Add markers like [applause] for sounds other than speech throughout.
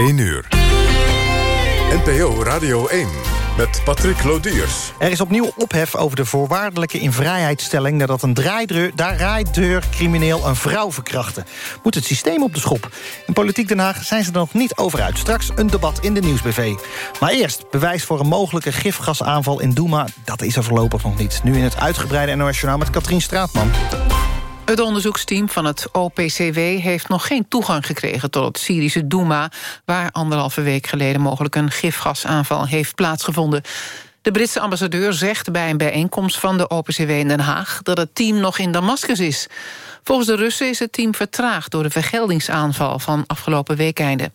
1 uur. NPO Radio 1 met Patrick Lodiers. Er is opnieuw ophef over de voorwaardelijke invrijheidstelling... nadat een draaideur, crimineel een vrouw verkrachtte. Moet het systeem op de schop? In Politiek Den Haag zijn ze er nog niet over uit. Straks een debat in de Nieuwsbv. Maar eerst bewijs voor een mogelijke gifgasaanval in Douma. Dat is er voorlopig nog niet. Nu in het uitgebreide NOS Journaal met Katrien Straatman. Het onderzoeksteam van het OPCW heeft nog geen toegang gekregen tot het Syrische Douma, waar anderhalve week geleden mogelijk een gifgasaanval heeft plaatsgevonden. De Britse ambassadeur zegt bij een bijeenkomst van de OPCW in Den Haag dat het team nog in Damascus is. Volgens de Russen is het team vertraagd door de vergeldingsaanval van afgelopen weekeinde.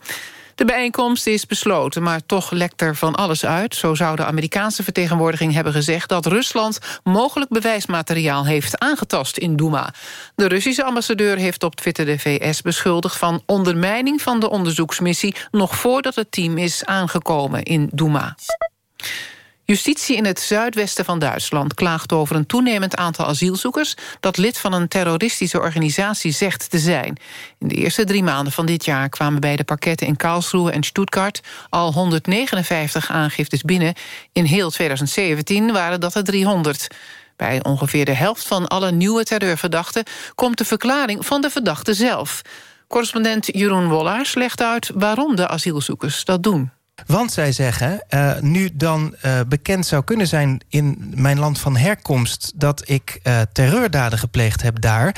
De bijeenkomst is besloten, maar toch lekt er van alles uit. Zo zou de Amerikaanse vertegenwoordiging hebben gezegd... dat Rusland mogelijk bewijsmateriaal heeft aangetast in Douma. De Russische ambassadeur heeft op Twitter de VS beschuldigd... van ondermijning van de onderzoeksmissie... nog voordat het team is aangekomen in Douma. Justitie in het zuidwesten van Duitsland klaagt over een toenemend aantal asielzoekers dat lid van een terroristische organisatie zegt te zijn. In de eerste drie maanden van dit jaar kwamen bij de parketten in Karlsruhe en Stuttgart al 159 aangiftes binnen. In heel 2017 waren dat er 300. Bij ongeveer de helft van alle nieuwe terreurverdachten komt de verklaring van de verdachte zelf. Correspondent Jeroen Wollaars legt uit waarom de asielzoekers dat doen. Want zij zeggen, uh, nu dan uh, bekend zou kunnen zijn in mijn land van herkomst... dat ik uh, terreurdaden gepleegd heb daar...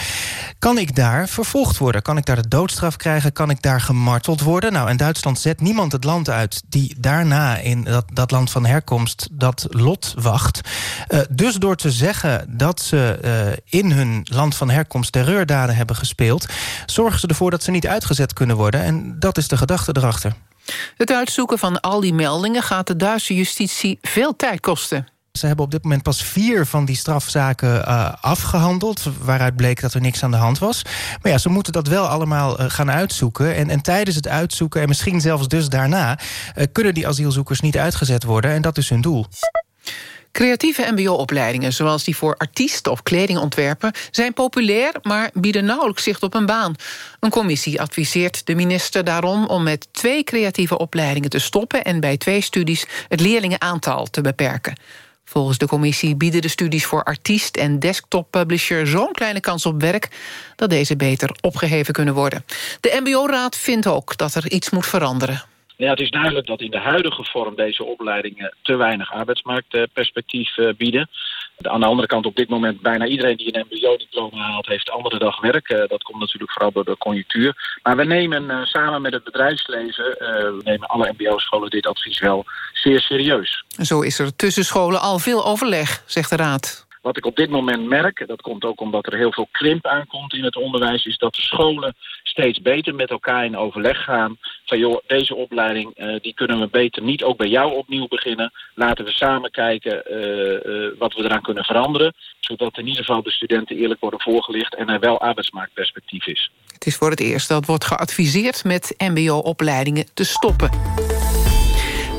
kan ik daar vervolgd worden? Kan ik daar de doodstraf krijgen? Kan ik daar gemarteld worden? Nou, in Duitsland zet niemand het land uit... die daarna in dat, dat land van herkomst dat lot wacht. dus door te zeggen dat ze in hun land van herkomst... terreurdaden hebben gespeeld... zorgen ze ervoor dat ze niet uitgezet kunnen worden. En dat is de gedachte erachter. Het uitzoeken van al die meldingen gaat de Duitse justitie veel tijd kosten. Ze hebben op dit moment pas vier van die strafzaken uh, afgehandeld... waaruit bleek dat er niks aan de hand was. Maar ja, ze moeten dat wel allemaal uh, gaan uitzoeken. En, en, tijdens het uitzoeken, en misschien zelfs dus daarna... Uh, kunnen die asielzoekers niet uitgezet worden. En dat is hun doel. Creatieve mbo-opleidingen, zoals die voor artiesten of kledingontwerper... zijn populair, maar bieden nauwelijks zicht op een baan. Een commissie adviseert de minister daarom... om met twee creatieve opleidingen te stoppen... en bij twee studies het leerlingenaantal te beperken. Volgens de commissie bieden de studies voor artiest en desktop-publisher... zo'n kleine kans op werk dat deze beter opgeheven kunnen worden. De mbo-raad vindt ook dat er iets moet veranderen. Ja, het is duidelijk dat in de huidige vorm deze opleidingen te weinig arbeidsmarktperspectief uh, bieden. Aan de andere kant op dit moment bijna iedereen die een mbo-diploma haalt... heeft andere dag werk. Uh, dat komt natuurlijk vooral door de conjunctuur. Maar we nemen uh, samen met het bedrijfsleven... we nemen alle mbo-scholen dit advies wel zeer serieus. Zo is er tussen scholen al veel overleg, zegt de Raad. Wat ik op dit moment merk, dat komt ook omdat er heel veel krimp aankomt in het onderwijs... is dat de scholen steeds beter met elkaar in overleg gaan. Van joh, deze opleiding uh, die kunnen we beter niet ook bij jou opnieuw beginnen. Laten we samen kijken uh, uh, wat we eraan kunnen veranderen. Zodat in ieder geval de studenten eerlijk worden voorgelicht... en er wel arbeidsmarktperspectief is. Het is voor het eerst dat wordt geadviseerd met mbo-opleidingen te stoppen.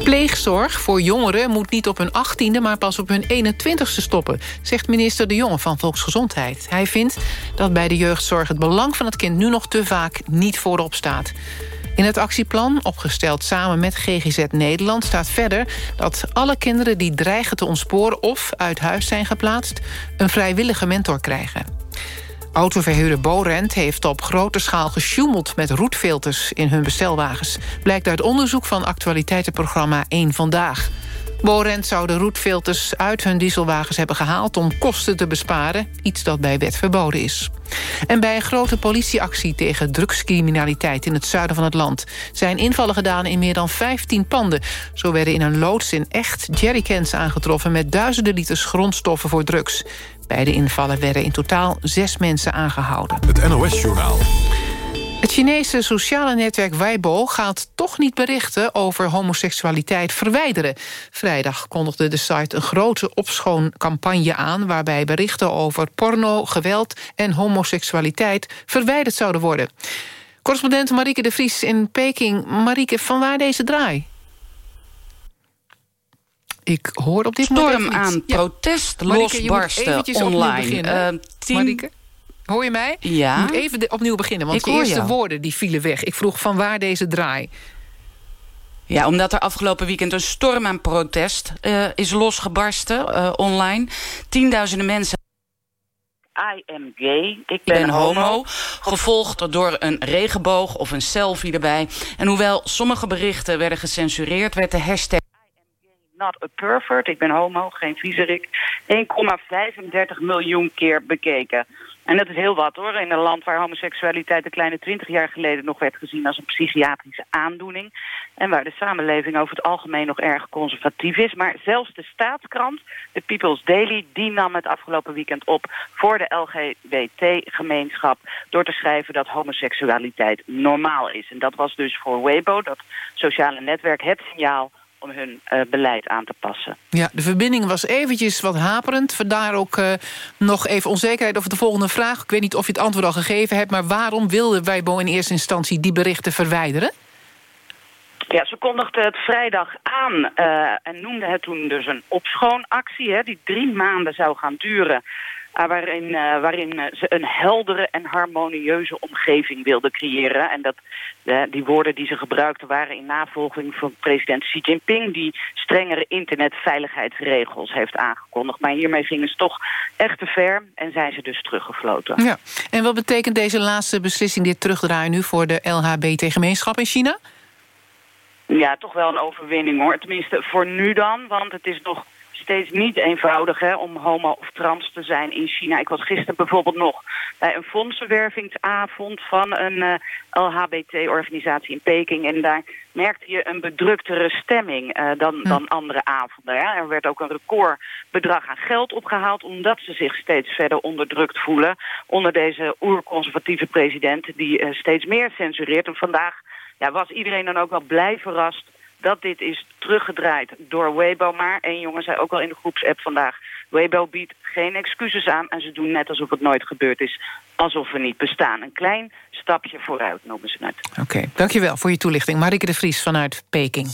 Pleegzorg voor jongeren moet niet op hun 18e... maar pas op hun 21ste stoppen, zegt minister De Jonge van Volksgezondheid. Hij vindt dat bij de jeugdzorg het belang van het kind... nu nog te vaak niet voorop staat. In het actieplan, opgesteld samen met GGZ Nederland... staat verder dat alle kinderen die dreigen te ontsporen... of uit huis zijn geplaatst, een vrijwillige mentor krijgen. Autoverhuurder Borent heeft op grote schaal gesjoemeld met roetfilters in hun bestelwagens. Blijkt uit onderzoek van actualiteitenprogramma 1 Vandaag. Borent zou de roetfilters uit hun dieselwagens hebben gehaald... om kosten te besparen, iets dat bij wet verboden is. En bij een grote politieactie tegen drugscriminaliteit... in het zuiden van het land zijn invallen gedaan in meer dan 15 panden. Zo werden in een loods in echt jerrycans aangetroffen... met duizenden liters grondstoffen voor drugs. Bij de invallen werden in totaal zes mensen aangehouden. Het NOS-journaal. Het Chinese sociale netwerk Weibo gaat toch niet berichten over homoseksualiteit verwijderen. Vrijdag kondigde de site een grote opschooncampagne aan... waarbij berichten over porno, geweld en homoseksualiteit verwijderd zouden worden. Correspondent Marieke de Vries in Peking. Marieke, van waar deze draai? Ik hoor op dit Storm moment aan protest ja. losbarsten online. Uh, tien... Marieke? Hoor je mij? Ja. Ik moet even opnieuw beginnen, want ik je eerste jou. woorden die vielen weg. Ik vroeg van waar deze draai. Ja, omdat er afgelopen weekend een storm aan protest uh, is losgebarsten uh, online. Tienduizenden mensen I am gay, ik ben, ben homo. Gevolgd door een regenboog of een selfie erbij. En hoewel sommige berichten werden gecensureerd... werd de hashtag not a pervert, ik ben homo, geen viezerik... 1,35 miljoen keer bekeken. En dat is heel wat hoor, in een land waar homoseksualiteit een kleine twintig jaar geleden nog werd gezien als een psychiatrische aandoening. En waar de samenleving over het algemeen nog erg conservatief is. Maar zelfs de staatskrant, de People's Daily, die nam het afgelopen weekend op voor de LGBT-gemeenschap. Door te schrijven dat homoseksualiteit normaal is. En dat was dus voor Weibo, dat sociale netwerk, het signaal om hun uh, beleid aan te passen. Ja, de verbinding was eventjes wat haperend. Vandaar ook uh, nog even onzekerheid over de volgende vraag. Ik weet niet of je het antwoord al gegeven hebt... maar waarom wilde Weibo in eerste instantie die berichten verwijderen? Ja, ze kondigde het vrijdag aan uh, en noemde het toen dus een opschoonactie... Hè, die drie maanden zou gaan duren waarin, uh, waarin ze een heldere en harmonieuze omgeving wilden creëren. En dat, die woorden die ze gebruikten waren in navolging van president Xi Jinping... die strengere internetveiligheidsregels heeft aangekondigd. Maar hiermee gingen ze toch echt te ver en zijn ze dus teruggefloten. Ja. En wat betekent deze laatste beslissing, dit terugdraaien nu... voor de LHBT-gemeenschap in China? Ja, toch wel een overwinning hoor. Tenminste, voor nu dan, want het is nog steeds niet eenvoudig hè, om homo of trans te zijn in China. Ik was gisteren bijvoorbeeld nog bij een fondsenwervingsavond van een uh, eh, LHBT-organisatie in Peking. En daar merkte je een bedruktere stemming uh, dan, dan andere avonden. Hè. Er werd ook een recordbedrag aan geld opgehaald... omdat ze zich steeds verder onderdrukt voelen... onder deze oerconservatieve president die uh, steeds meer censureert. En vandaag ja, was iedereen dan ook wel blij verrast dat dit is teruggedraaid door Weibo. Maar één jongen zei ook al in de groepsapp vandaag... Weibo biedt geen excuses aan en ze doen net alsof het nooit gebeurd is. Alsof we niet bestaan. Een klein stapje vooruit noemen ze het. Oké, dankjewel voor je toelichting. Marike de Vries vanuit Peking.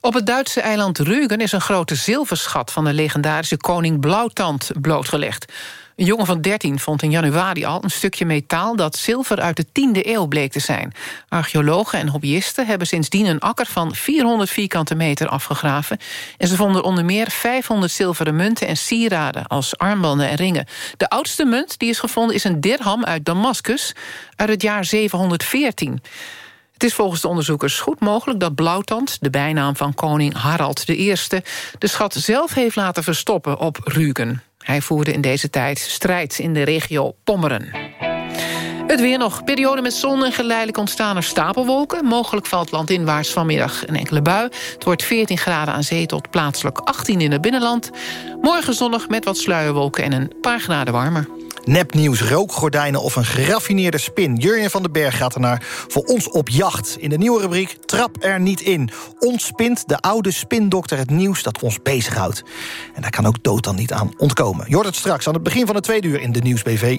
Op het Duitse eiland Rügen is een grote zilverschat... van de legendarische koning Blauwtand blootgelegd. Een jongen van 13 vond in januari al een stukje metaal... dat zilver uit de 10e eeuw bleek te zijn. Archeologen en hobbyisten hebben sindsdien een akker van 400 vierkante meter afgegraven. En ze vonden onder meer 500 zilveren munten en sieraden... als armbanden en ringen. De oudste munt die is gevonden is een dirham uit Damascus... uit het jaar 714. Het is volgens de onderzoekers goed mogelijk dat Blauwtand... de bijnaam van koning Harald I... de schat zelf heeft laten verstoppen op Rügen. Hij voerde in deze tijd strijd in de regio Pommeren. Het weer nog. Periode met zon en geleidelijk ontstaan er stapelwolken. Mogelijk valt landinwaarts vanmiddag een enkele bui. Het wordt 14 graden aan zee tot plaatselijk 18 in het binnenland. Morgen zonnig met wat sluierwolken en een paar graden warmer. Nepnieuws, rookgordijnen of een geraffineerde spin. Jurjen van den Berg gaat ernaar voor ons op jacht. In de nieuwe rubriek Trap er niet in. Ontspint de oude spindokter het nieuws dat ons bezighoudt. En daar kan ook dood dan niet aan ontkomen. Je hoort het straks aan het begin van de tweede uur in de Nieuwsbv.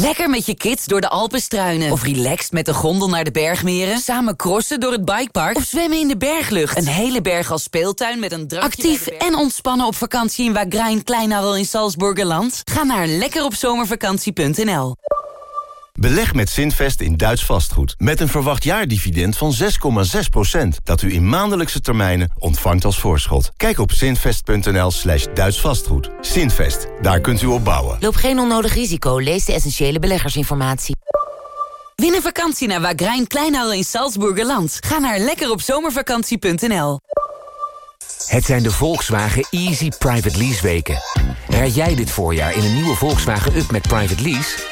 Lekker met je kids door de Alpen struinen. Of relaxed met de gondel naar de bergmeren. Samen crossen door het bikepark. Of zwemmen in de berglucht. Een hele berg als speeltuin met een drankje Actief en ontspannen op vakantie in Wagrain Kleinarel in Salzburgerland. Ga naar lekkeropzomervakantie.nl Beleg met Zinvest in Duits vastgoed. Met een verwacht jaardividend van 6,6%. Dat u in maandelijkse termijnen ontvangt als voorschot. Kijk op zinvest.nl slash Duits vastgoed. Zinvest, daar kunt u op bouwen. Loop geen onnodig risico. Lees de essentiële beleggersinformatie. Win een vakantie naar Wagrain Kleinhal in Salzburgerland. Ga naar lekkeropzomervakantie.nl Het zijn de Volkswagen Easy Private Lease weken. Rijd jij dit voorjaar in een nieuwe Volkswagen Up met Private Lease...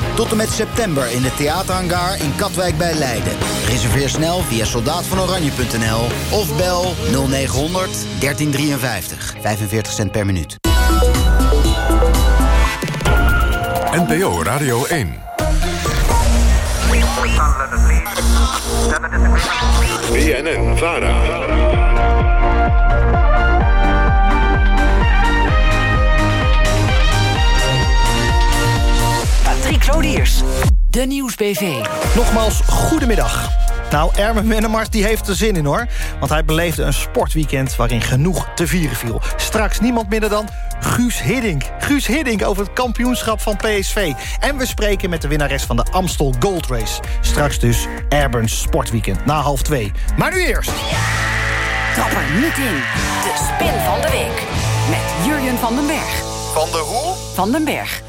Tot en met september in de theaterhangar in Katwijk bij Leiden. Reserveer snel via soldaatvanoranje.nl of bel 0900 1353. 45 cent per minuut. NPO Radio 1. BNN Vara. Patrick Lodiers. De Nieuwsbv. Nogmaals, goedemiddag. Nou, Ermen Wennemars die heeft er zin in hoor. Want hij beleefde een sportweekend waarin genoeg te vieren viel. Straks niemand minder dan Guus Hiddink. Guus Hiddink over het kampioenschap van PSV. En we spreken met de winnares van de Amstel Gold Race. Straks dus Erben's Sportweekend na half twee. Maar nu eerst... Trap er niet in. De spin van de week. Met Jurjen van den Berg. Van de hoe? Van den Berg.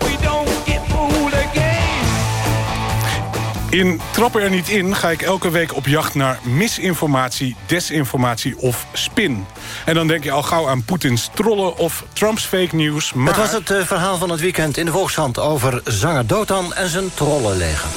In Trappen er niet in ga ik elke week op jacht naar misinformatie, desinformatie of spin. En dan denk je al gauw aan Poetins trollen of Trumps fake news. Maar... Het was het eh, verhaal van het weekend in de Volkshand... over zanger Dotan en zijn trollenleger.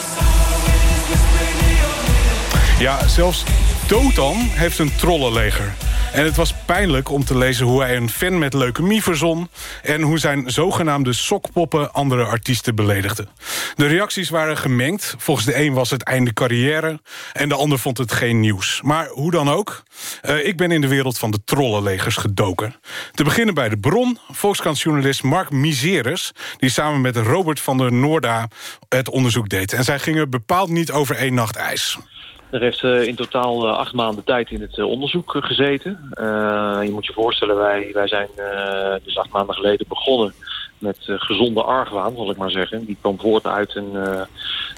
Ja, zelfs Dotan heeft een trollenleger. En het was pijnlijk om te lezen hoe hij een fan met leukemie verzon... en hoe zijn zogenaamde sokpoppen andere artiesten beledigden. De reacties waren gemengd. Volgens de een was het einde carrière... en de ander vond het geen nieuws. Maar hoe dan ook, uh, ik ben in de wereld van de trollenlegers gedoken. Te beginnen bij de bron, Volkskrantjournalist Mark Miseres... die samen met Robert van der Noorda het onderzoek deed. En zij gingen bepaald niet over één nacht ijs. Er heeft uh, in totaal uh, acht maanden tijd in het uh, onderzoek gezeten. je moet je voorstellen, wij, wij zijn dus acht maanden geleden begonnen met gezonde argwaan, zal ik maar zeggen. Die kwam voort uit een,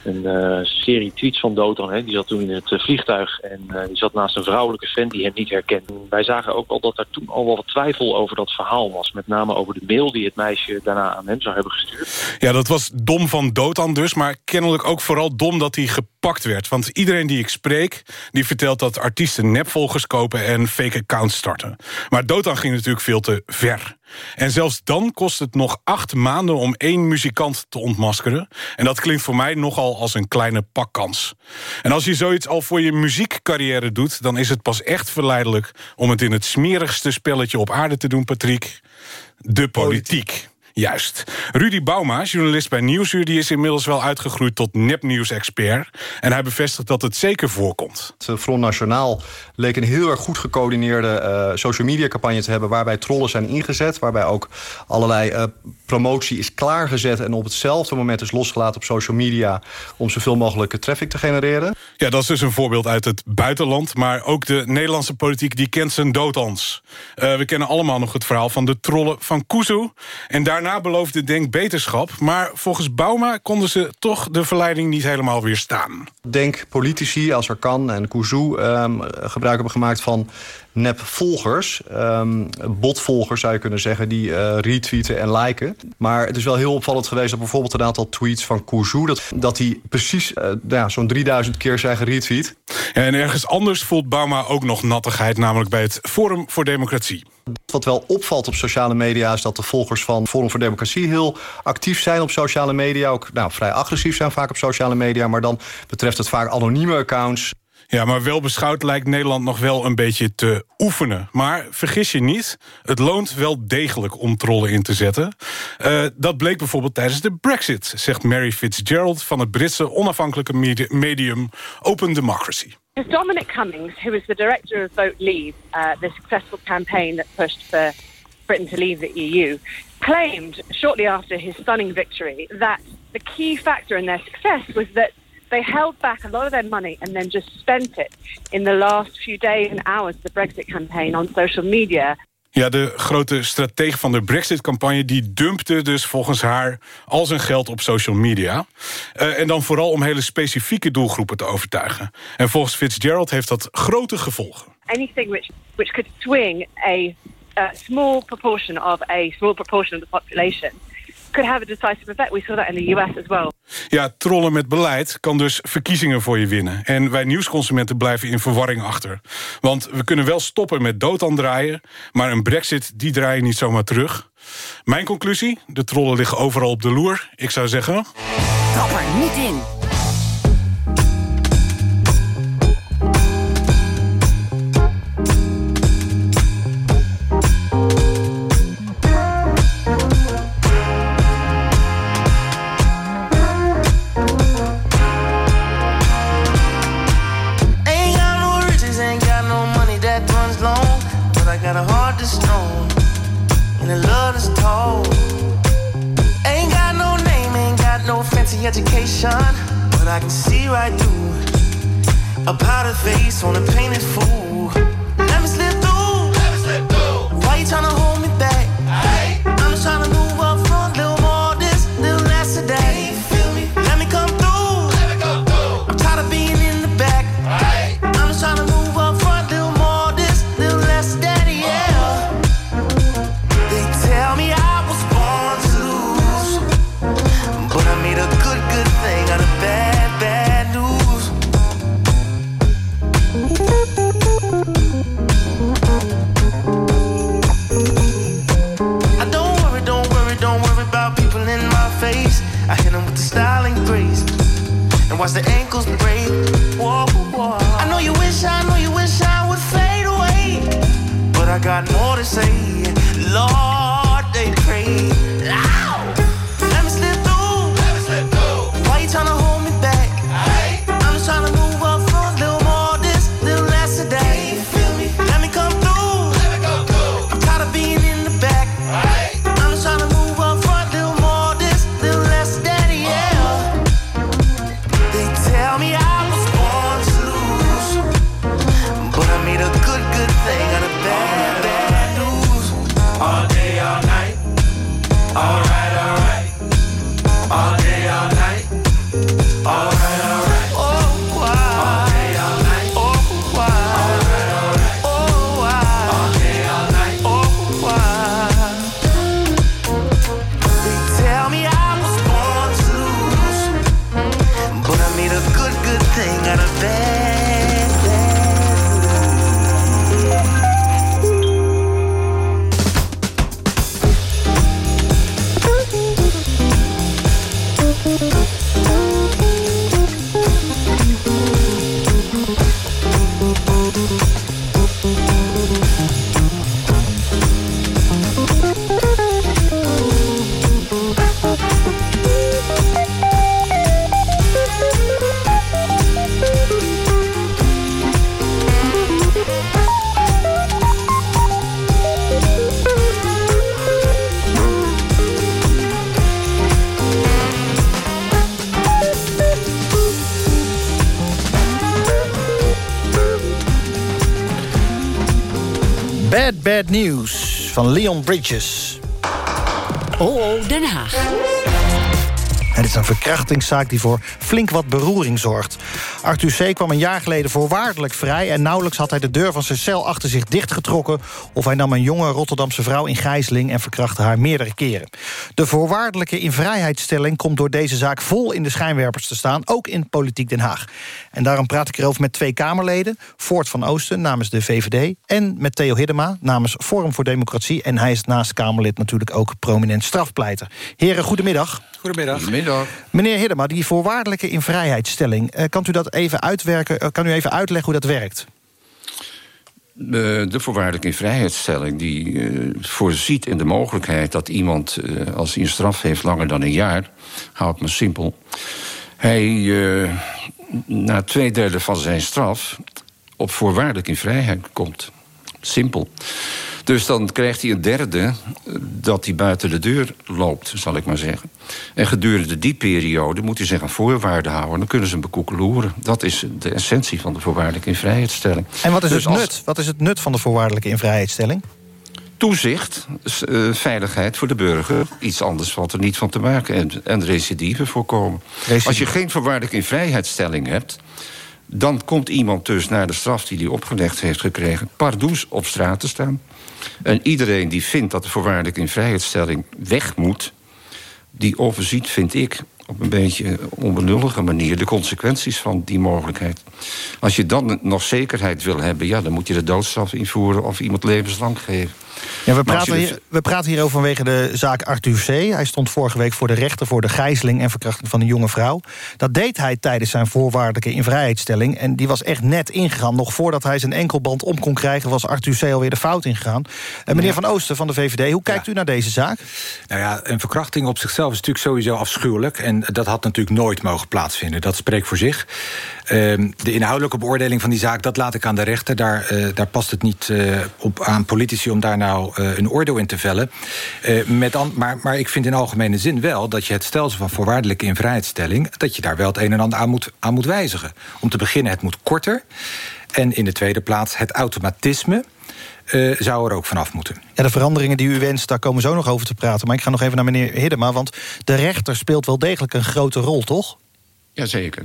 een serie tweets van Dotan. Hè. Die zat toen in het vliegtuig en die zat naast een vrouwelijke fan die hem niet herkende. Wij zagen ook al dat er toen al wel wat twijfel over dat verhaal was. Met name over de mail die het meisje daarna aan hem zou hebben gestuurd. Ja, dat was dom van Dotan dus, maar kennelijk ook vooral dom dat hij gepakt werd. Want iedereen die ik spreek, die vertelt dat artiesten nepvolgers kopen en fake accounts starten. Maar Dotan ging natuurlijk veel te ver. En zelfs dan kost het nog acht maanden om één muzikant te ontmaskeren. En dat klinkt voor mij nogal als een kleine pakkans. En als je zoiets al voor je muziekcarrière doet... dan is het pas echt verleidelijk om het in het smerigste spelletje op aarde te doen, Patrick. De politiek. Juist. Rudy Bauma, journalist bij Nieuwsuur... die is inmiddels wel uitgegroeid tot nepnieuws-expert. En hij bevestigt dat het zeker voorkomt. Het Front Nationaal leek een heel erg goed gecoördineerde uh, social media campagne te hebben... waarbij trollen zijn ingezet, waarbij ook allerlei uh, promotie is klaargezet... en op hetzelfde moment is losgelaten op social media... om zoveel mogelijk traffic te genereren. Ja, dat is dus een voorbeeld uit het buitenland. Maar ook de Nederlandse politiek die kent zijn doodans. Uh, we kennen allemaal nog het verhaal van de trollen van Kuzu. En daarna Daarna beloofde Denk beterschap. Maar volgens Bauma konden ze toch de verleiding niet helemaal weerstaan. Denk politici, als er kan, en Kuzu um, gebruik hebben gemaakt van nepvolgers. Um, botvolgers zou je kunnen zeggen, die uh, retweeten en liken. Maar het is wel heel opvallend geweest dat bijvoorbeeld een aantal tweets van Kuzu... dat, dat hij precies uh, ja, zo'n 3000 keer zijn geretweet. Ja, en ergens anders voelt Bauma ook nog nattigheid... namelijk bij het Forum voor Democratie. Wat wel opvalt op sociale media is dat de volgers van Forum voor Democratie heel actief zijn op sociale media. Ook nou, vrij agressief zijn vaak op sociale media. Maar dan betreft het vaak anonieme accounts. Ja, maar wel beschouwd lijkt Nederland nog wel een beetje te oefenen. Maar vergis je niet, het loont wel degelijk om trollen in te zetten. Uh, dat bleek bijvoorbeeld tijdens de brexit, zegt Mary Fitzgerald... van het Britse onafhankelijke medium Open Democracy. Dominic Cummings, who is the director of Vote Leave, uh, the successful campaign that pushed for Britain to leave the EU, claimed shortly after his stunning victory that the key factor in their success was that they held back a lot of their money and then just spent it in the last few days and hours of the Brexit campaign on social media. Ja, de grote stratege van de Brexit-campagne... die dumpte dus volgens haar al zijn geld op social media. Uh, en dan vooral om hele specifieke doelgroepen te overtuigen. En volgens Fitzgerald heeft dat grote gevolgen. Anything which, which could swing a small proportion of a small proportion of the population could have a decisive effect. We saw that in the US as well. Ja, trollen met beleid kan dus verkiezingen voor je winnen. En wij nieuwsconsumenten blijven in verwarring achter. Want we kunnen wel stoppen met dood aan draaien... maar een brexit, die draai je niet zomaar terug. Mijn conclusie, de trollen liggen overal op de loer. Ik zou zeggen... Trap er niet in. Day, all night. Alright, alright. All day, News van Leon Bridges. Oh, Den Haag. Het is een verkrachtingszaak die voor flink wat beroering zorgt. Arthur C. kwam een jaar geleden voorwaardelijk vrij... en nauwelijks had hij de deur van zijn cel achter zich dichtgetrokken... of hij nam een jonge Rotterdamse vrouw in gijzeling... en verkrachtte haar meerdere keren. De voorwaardelijke invrijheidstelling komt door deze zaak... vol in de schijnwerpers te staan, ook in Politiek Den Haag. En daarom praat ik erover met twee Kamerleden. Voort van Oosten namens de VVD... en met Theo Hiddema namens Forum voor Democratie... en hij is naast Kamerlid natuurlijk ook prominent strafpleiter. Heren, goedemiddag. Goedemiddag. Goedemiddag. Meneer Hiddema, die voorwaardelijke invrijheidstelling... Eh, kan u dat even uitwerken? eh, kan u even uitleggen hoe dat werkt? De, de voorwaardelijke invrijheidstelling die eh, voorziet in de mogelijkheid dat iemand, eh, als hij een straf heeft langer dan een jaar, hou het maar simpel, hij na twee derde van zijn straf op voorwaardelijk in vrijheid komt. Simpel. Dus dan krijgt hij een derde eh, dat hij buiten de deur loopt, zal ik maar zeggen. En gedurende die periode moet hij zich aan voorwaarden houden. Dan kunnen ze hem bekoekeloeren. Dat is de essentie van de voorwaardelijke invrijheidstelling. En wat is Dus het als- nut? Wat is het nut van de voorwaardelijke invrijheidstelling? Toezicht, eh, veiligheid voor de burger. Iets anders valt er niet van te maken. En, en recidive voorkomen. Als je geen voorwaardelijke invrijheidstelling hebt... dan komt iemand dus naar de straf die hij opgelegd heeft gekregen... pardoes op straat te staan. En iedereen die vindt dat de voorwaardelijke invrijheidstelling weg moet... die overziet, vind ik, op een beetje onbenullige manier... de consequenties van die mogelijkheid. Als je dan nog zekerheid wil hebben... ja, dan moet je de doodstraf invoeren of iemand levenslang geven. Ja, we, praten hier, dus- we praten hier over vanwege de zaak Arthur C. Hij stond vorige week voor de rechter voor de gijzeling en verkrachting van een jonge vrouw. Dat deed hij tijdens zijn voorwaardelijke invrijheidstelling. En die was echt net ingegaan. Nog voordat hij zijn enkelband om kon krijgen, was Arthur C. alweer de fout ingegaan. En meneer Van Oosten van de VVD, hoe kijkt u naar deze zaak? Nou ja, een verkrachting op zichzelf is natuurlijk sowieso afschuwelijk. En dat had natuurlijk nooit mogen plaatsvinden. Dat spreekt voor zich. Ehm, de inhoudelijke beoordeling van die zaak, dat laat ik aan de rechter. Daar, eh, daar past het niet eh, op aan politici om daar nou eh, een oordeel in te vellen. Eh, met an- maar, maar ik vind in algemene zin wel dat je het stelsel van voorwaardelijke invrijheidstelling... dat je daar wel het een en ander aan moet, aan moet wijzigen. Om te beginnen, het moet korter. En in de tweede plaats, het automatisme... eh, zou er ook vanaf moeten. Ja, de veranderingen die u wenst, daar komen we zo nog over te praten. Maar ik ga nog even naar meneer Hiddema, want de rechter speelt wel degelijk een grote rol, toch? Jazeker.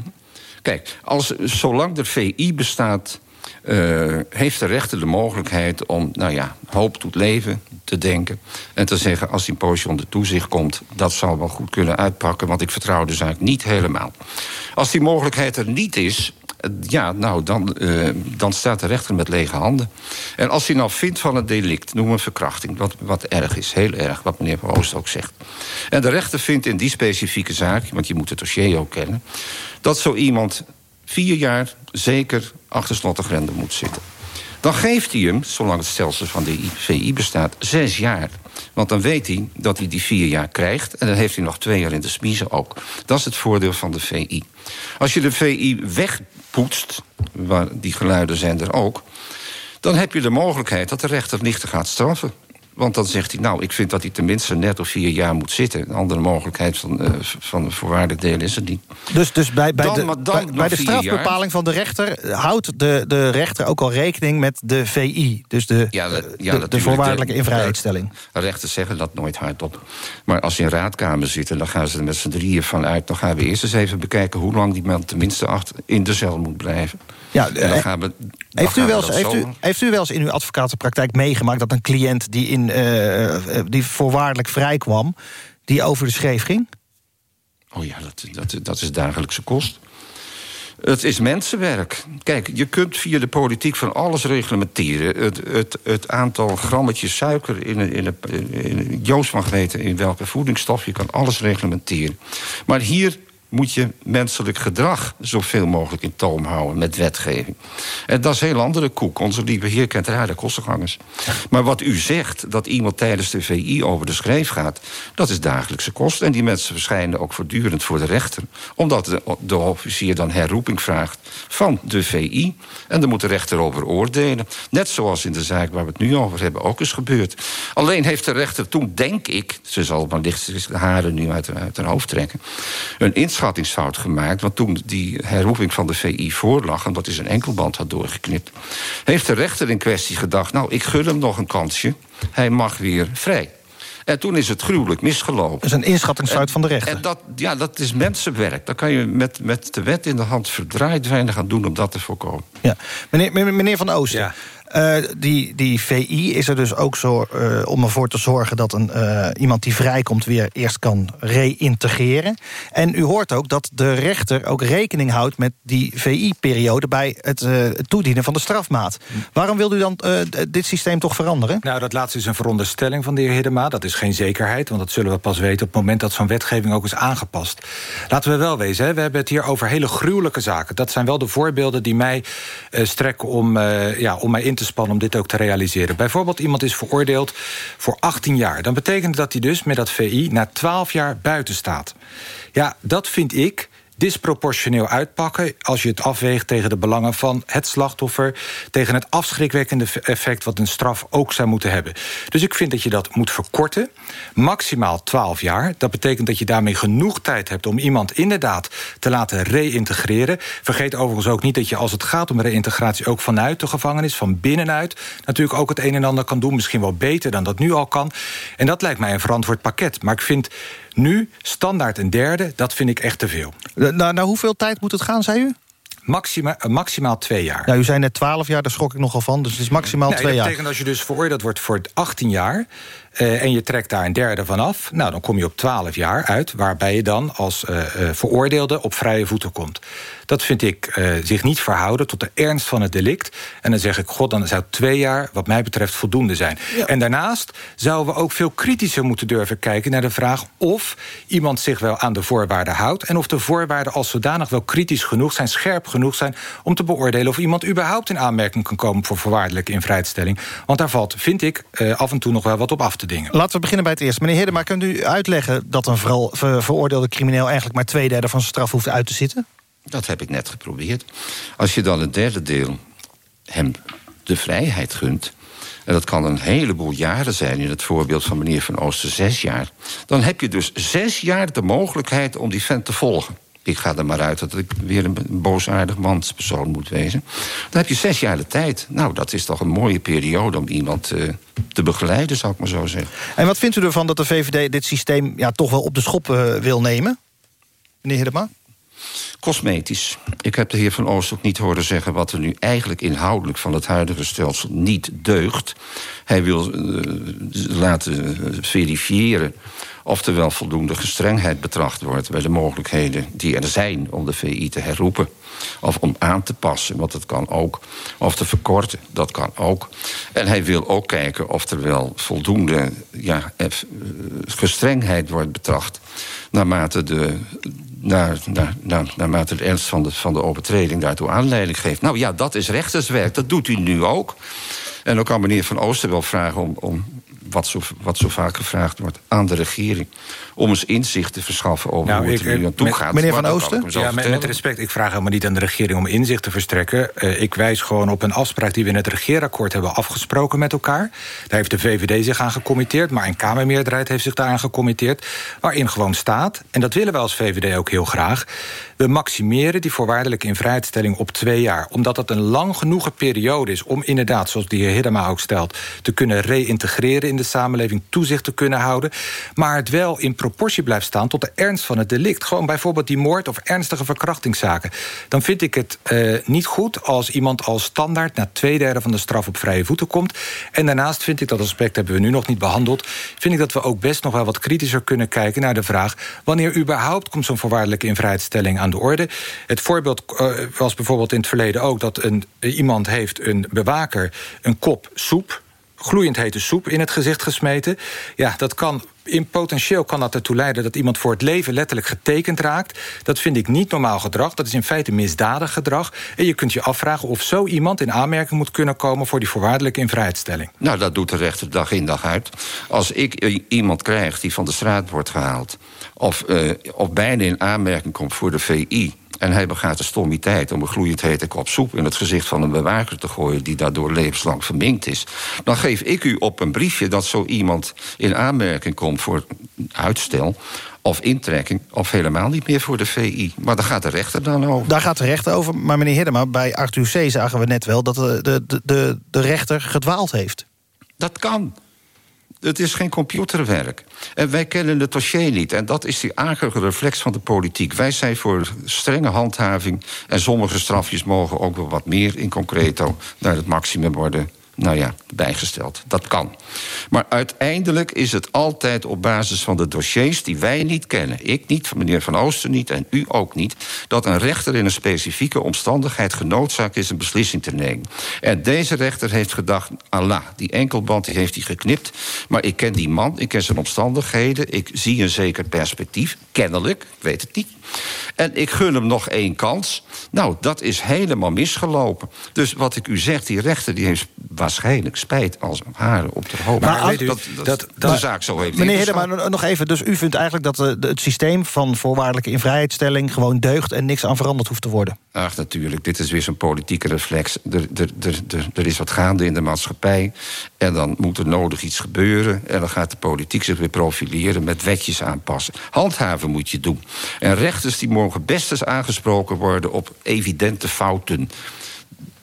Kijk, als, zolang de VI bestaat, eh, heeft de rechter de mogelijkheid om, nou ja, hoop tot leven te denken. En te zeggen, als die poosje onder toezicht komt, dat zal wel goed kunnen uitpakken, want ik vertrouw de zaak niet helemaal. Als die mogelijkheid er niet is. Ja, nou, dan, eh, dan staat de rechter met lege handen. En als hij nou vindt van een delict, noem een verkrachting... wat, wat erg is, heel erg, wat meneer Van Oost ook zegt... en de rechter vindt in die specifieke zaak... want je moet het dossier ook kennen... dat zo iemand vier jaar zeker achter slot en grendel moet zitten. Dan geeft hij hem, zolang het stelsel van de VI bestaat, zes jaar. Want dan weet hij dat hij die vier jaar krijgt... en dan heeft hij nog twee jaar in de smiezen ook. Dat is het voordeel van de VI. Als je de VI wegpoetst, waar die geluiden zijn er ook... dan heb je de mogelijkheid dat de rechter lichter gaat straffen. Want dan zegt hij, nou, ik vind dat hij tenminste net of vier jaar moet zitten. Een andere mogelijkheid van, eh, van een voorwaardelijk deel is er niet. Dus, dus bij, bij Dan- de, dan bij, de strafbepaling van de rechter eh, houdt de, de rechter ook al rekening met de VI. Dus de, Ja, dat- ja, de, de voorwaardelijke De- invrijheidstelling. De rechters zeggen dat nooit hardop. Maar als ze in raadkamer zitten, dan gaan ze er met z'n drieën van uit. Dan gaan we eerst eens even bekijken hoe lang die man tenminste achter in de cel moet blijven. Ja, en dan eh, gaan we. dan Heeft u, gaan wel eens, heeft, u, heeft u wel eens in uw advocatenpraktijk meegemaakt... dat een cliënt die, in, eh, eh, die voorwaardelijk vrijkwam... die over de schreef ging? Oh ja, dat, dat, dat is dagelijkse kost. Het is mensenwerk. Kijk, je kunt via de politiek van alles reglementeren. Het, het, het aantal grammetjes suiker in een, in een, in een weten in welke voedingsstof. Je kan alles reglementeren. Maar hier moet je menselijk gedrag zoveel mogelijk in toom houden met wetgeving. En dat is een heel andere koek. Onze lieve heer kent de kostengangers. Maar wat u zegt, dat iemand tijdens de VI over de schreef gaat... dat is dagelijkse kost. En die mensen verschijnen ook voortdurend voor de rechter. Omdat de, officier dan herroeping vraagt van de VI. En dan moet de rechter over oordelen. Net zoals in de zaak waar we het nu over hebben ook is gebeurd. Alleen heeft de rechter toen, denk ik... ze zal maar licht haren nu uit, uit haar hoofd trekken... een inschattingsfout gemaakt. Want toen die herroeping van de VI voorlag... omdat hij zijn enkelband had doorgeknipt... heeft de rechter in kwestie gedacht... nou, ik gun hem nog een kansje. Hij mag weer vrij. En toen is het gruwelijk misgelopen. Dat is een inschattingsfout van de rechter. En dat, ja, dat is mensenwerk. Daar kan je met, met de wet in de hand verdraaid weinig aan doen om dat te voorkomen. Ja. Meneer, meneer Van Oosten, eh, die, die VI is er dus ook zo eh, om ervoor te zorgen... dat een, eh, iemand die vrijkomt weer eerst kan reïntegreren. En u hoort ook dat de rechter ook rekening houdt... met die VI-periode bij het, toedienen van de strafmaat. Waarom wil u dan dit systeem toch veranderen? Nou, dat laatste is een veronderstelling van de heer Hiddema. Dat is geen zekerheid, want dat zullen we pas weten... op het moment dat zo'n wetgeving ook is aangepast. Laten we wel wezen, hè, we hebben het hier over hele gruwelijke zaken. Dat zijn wel de voorbeelden die mij strekken om, ja, om mij in te spannen... om dit ook te realiseren. Bijvoorbeeld iemand is veroordeeld voor 18 jaar. Dan betekent dat hij dus met dat VI na 12 jaar buiten staat. Ja, dat vind ik disproportioneel uitpakken... als je het afweegt tegen de belangen van het slachtoffer... tegen het afschrikwekkende effect wat een straf ook zou moeten hebben. Dus ik vind dat je dat moet verkorten. Maximaal 12 jaar. Dat betekent dat je daarmee genoeg tijd hebt... om iemand inderdaad te laten reïntegreren. Vergeet overigens ook niet dat je als het gaat om reïntegratie... ook vanuit de gevangenis, van binnenuit... natuurlijk ook het een en ander kan doen. Misschien wel beter dan dat nu al kan. En dat lijkt mij een verantwoord pakket. Maar ik vind nu standaard een derde, dat vind ik echt te veel. Nou, nou, hoeveel tijd moet het gaan, zei u? Maxima, eh, maximaal twee jaar. Nou, u zei net 12 jaar, daar schrok ik nogal van. Dus het is maximaal Nee, twee dat jaar. betekent als je dus veroordeeld wordt voor 18 jaar... eh, en je trekt daar een derde van af... nou, dan kom je op 12 jaar uit... waarbij je dan als uh, veroordeelde op vrije voeten komt. Dat vind ik uh, zich niet verhouden tot de ernst van het delict. En dan zeg ik, god, dan zou twee jaar wat mij betreft voldoende zijn. Ja. En daarnaast zouden we ook veel kritischer moeten durven kijken... naar de vraag of iemand zich wel aan de voorwaarden houdt... en of de voorwaarden als zodanig wel kritisch genoeg zijn... scherp genoeg zijn om te beoordelen of iemand überhaupt in aanmerking kan komen... voor voorwaardelijke invrijstelling. Want daar valt, vind ik, af en toe nog wel wat op af te dingen. Laten we beginnen bij het eerste. Meneer Hedema, kunt u uitleggen dat een vooral veroordeelde crimineel... eigenlijk maar twee derde van zijn straf hoeft uit te zitten? Dat heb ik net geprobeerd. Als je dan het derde deel hem de vrijheid gunt... en dat kan een heleboel jaren zijn... in het voorbeeld van meneer Van Ooster zes jaar... dan heb je dus zes jaar de mogelijkheid om die vent te volgen. Ik ga er maar uit dat ik weer een boosaardig manspersoon moet wezen. Dan heb je zes jaar de tijd. Nou, dat is toch een mooie periode om iemand uh, te begeleiden, zou ik maar zo zeggen. En wat vindt u ervan dat de VVD dit systeem ja, toch wel op de schop uh, wil nemen? Meneer Hiddema? Cosmetisch. Ik heb de heer Van Oost ook niet horen zeggen... wat er nu eigenlijk inhoudelijk van het huidige stelsel niet deugt. Hij wil uh, laten verifiëren of er wel voldoende gestrengheid betracht wordt... bij de mogelijkheden die er zijn om de VI te herroepen. Of om aan te passen, want dat kan ook. Of te verkorten, dat kan ook. En hij wil ook kijken of er wel voldoende ja, gestrengheid wordt betracht... naarmate de, naar, naar, naar, naarmate de ernst van de, van de overtreding daartoe aanleiding geeft. Nou ja, dat is rechterswerk, dat doet u nu ook. En dan kan meneer Van Ooster wel vragen om, om wat, zo, wat zo vaak gevraagd wordt aan de regering... om eens inzicht te verschaffen over nou, hoe het er nu aan toe gaat. Meneer Van Ooster? Ja, met, met, respect, ik vraag helemaal niet aan de regering om inzicht te verstrekken. Uh, ik wijs gewoon op een afspraak die we in het regeerakkoord hebben afgesproken met elkaar. Daar heeft de VVD zich aan gecommitteerd, maar een Kamermeerderheid heeft zich daaraan gecommitteerd. Waarin gewoon staat, en dat willen we als VVD ook heel graag... we maximeren die voorwaardelijke invrijheidstelling op twee jaar. Omdat dat een lang genoegen periode is om inderdaad, zoals de heer Hiddema ook stelt... te kunnen reïntegreren in de samenleving, toezicht te kunnen houden... maar het wel in proportie blijft staan tot de ernst van het delict. Gewoon bijvoorbeeld die moord of ernstige verkrachtingszaken. Dan vind ik het uh, niet goed als iemand als standaard... na twee derde van de straf op vrije voeten komt. En daarnaast vind ik, dat aspect hebben we nu nog niet behandeld... vind ik dat we ook best nog wel wat kritischer kunnen kijken naar de vraag... wanneer überhaupt komt zo'n voorwaardelijke invrijheidstelling aan de orde. Het voorbeeld uh, was bijvoorbeeld in het verleden ook... dat een, iemand heeft een bewaker een kop soep gloeiend hete soep in het gezicht gesmeten. Ja, dat kan in potentieel kan dat ertoe leiden dat iemand voor het leven letterlijk getekend raakt. Dat vind ik niet normaal gedrag. Dat is in feite misdadig gedrag. En je kunt je afvragen of zo iemand in aanmerking moet kunnen komen voor die voorwaardelijke invrijheidstelling. Nou, dat doet de rechter dag in dag uit. Als ik iemand krijg die van de straat wordt gehaald, of, uh, of bijna in aanmerking komt voor de VI en hij begaat de stommiteit om een gloeiend hete kop soep in het gezicht van een bewaker te gooien die daardoor levenslang verminkt is. Dan geef ik u op een briefje dat zo iemand in aanmerking komt voor uitstel of intrekking, of helemaal niet meer voor de VI. Maar daar gaat de rechter dan over. Daar gaat de rechter over. Maar meneer Hiddema, bij Arthur C. zagen we net wel... dat de, de, de, de rechter gedwaald heeft. Dat kan. Het is geen computerwerk. En wij kennen het dossier niet. En dat is die akelige reflex van de politiek. Wij zijn voor strenge handhaving. En sommige strafjes mogen ook wel wat meer in concreto naar het maximum worden nou ja, bijgesteld. Dat kan. Maar uiteindelijk is het altijd op basis van de dossiers die wij niet kennen. Ik niet, meneer Van Ooster niet en u ook niet. Dat een rechter in een specifieke omstandigheid genoodzaakt is een beslissing te nemen. En deze rechter heeft gedacht: Allah, die enkelband die heeft hij geknipt. Maar ik ken die man, ik ken zijn omstandigheden. Ik zie een zeker perspectief, kennelijk, ik weet het niet. En ik gun hem nog één kans. Nou, dat is helemaal misgelopen. Dus wat ik u zeg, die rechter die heeft waarschijnlijk spijt als haren op de hoofd. Maar, maar u, dat, dat, dat, de zaak zo heeft. Meneer maar nog even. Dus u vindt eigenlijk dat de, het systeem van voorwaardelijke invrijheidstelling gewoon deugt en niks aan veranderd hoeft te worden? Ach, natuurlijk. Dit is weer zo'n politieke reflex. Er, er, er, er, is wat gaande in de maatschappij. En dan moet er nodig iets gebeuren. En dan gaat de politiek zich weer profileren met wetjes aanpassen. Handhaven moet je doen. En rechters die mogen best eens aangesproken worden op evidente fouten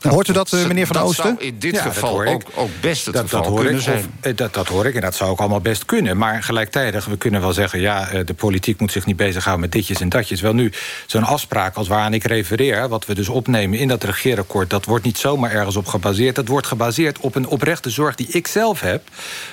Hoort u dat, eh, meneer Van dat Oosten? zou in dit Ja, dat geval ook, ook best het dat, geval dat hoor kunnen ik, zijn. of, eh, dat, dat hoor ik en dat zou ook allemaal best kunnen. Maar gelijktijdig, we kunnen wel zeggen... ja, eh, de politiek moet zich niet bezighouden met ditjes en datjes. Wel nu, zo'n afspraak als waaraan ik refereer... wat we dus opnemen in dat regeerakkoord... dat wordt niet zomaar ergens op gebaseerd. Dat wordt gebaseerd op een oprechte zorg die ik zelf heb...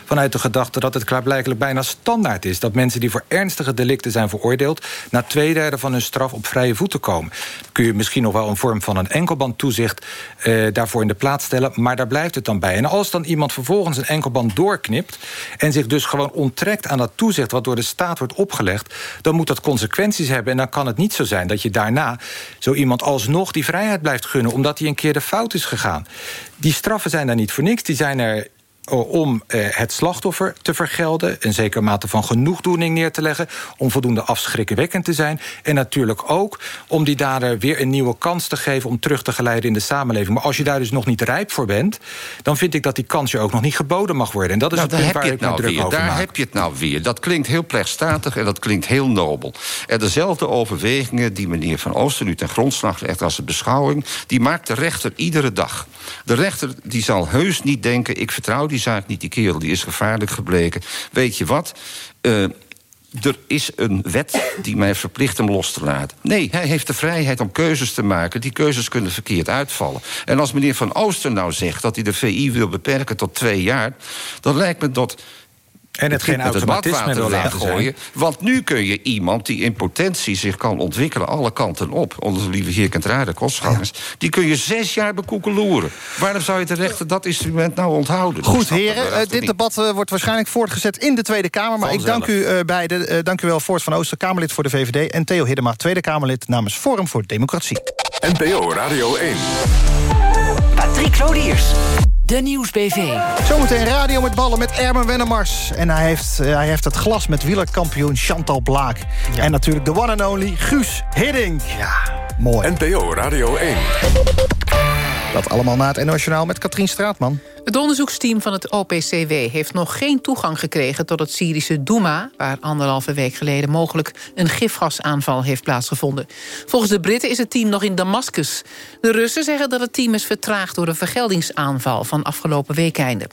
vanuit de gedachte dat het klaarblijkelijk bijna standaard is... dat mensen die voor ernstige delicten zijn veroordeeld... na twee derde van hun straf op vrije voeten komen. Kun je misschien nog wel een vorm van een enkelbandtoezicht... eh, daarvoor in de plaats stellen, maar daar blijft het dan bij. En als dan iemand vervolgens een enkelband doorknipt... en zich dus gewoon onttrekt aan dat toezicht... wat door de staat wordt opgelegd... dan moet dat consequenties hebben. En dan kan het niet zo zijn dat je daarna zo iemand alsnog die vrijheid blijft gunnen... omdat hij een keer de fout is gegaan. Die straffen zijn daar niet voor niks. Die zijn er om eh, het slachtoffer te vergelden... een zekere mate van genoegdoening neer te leggen... om voldoende afschrikwekkend te zijn. En natuurlijk ook om die dader weer een nieuwe kans te geven... om terug te geleiden in de samenleving. Maar als je daar dus nog niet rijp voor bent... dan vind ik dat die kans je ook nog niet geboden mag worden. En dat is Nou, het daar punt waar ik nou druk weer. over Daar maak. heb je het nou weer. Dat klinkt heel plechtstatig en dat klinkt heel nobel. En dezelfde overwegingen die meneer Van Oosten nu ten grondslag legt als een beschouwing, die maakt de rechter iedere dag. De rechter die zal heus niet denken: ik vertrouw die zaak niet, die kerel die is gevaarlijk gebleken. Weet je wat? Eh, er is een wet die mij verplicht hem los te laten. Nee, hij heeft de vrijheid om keuzes te maken. Die keuzes kunnen verkeerd uitvallen. En als meneer Van Oosten nou zegt dat hij de VI wil beperken tot twee jaar... dan lijkt me dat En het geen automatisme wil laten zijn. Want nu kun je iemand die in potentie zich kan ontwikkelen... alle kanten op, onze lieve heer Kentrade, kostgangers... die kun je zes jaar bekoekeloeren. Waarom zou je de rechter dat instrument nou onthouden? Goed, heren. eh, dit niet. debat eh, wordt waarschijnlijk voortgezet in de Tweede Kamer. Maar ik dank u eh, beiden. Dank u wel, Voort van Ooster, Kamerlid voor de VVD... en Theo Hiddema, Tweede Kamerlid namens Forum voor Democratie. NPO Radio 1. Patrick Lodiers. De Nieuwsbv. Zometeen radio met ballen met Ermen Wennemars. En hij heeft, eh, hij heeft het glas met wielerkampioen Chantal Blaak. En natuurlijk de one and only Guus Hiddink. Ja, mooi. NPO Radio 1. Dat allemaal na het NOS met Katrien Straatman. Het onderzoeksteam van het OPCW heeft nog geen toegang gekregen... tot het Syrische Douma, waar anderhalve week geleden... mogelijk een gifgasaanval heeft plaatsgevonden. Volgens de Britten is het team nog in Damascus. De Russen zeggen dat het team is vertraagd... door een vergeldingsaanval van afgelopen weekeinde.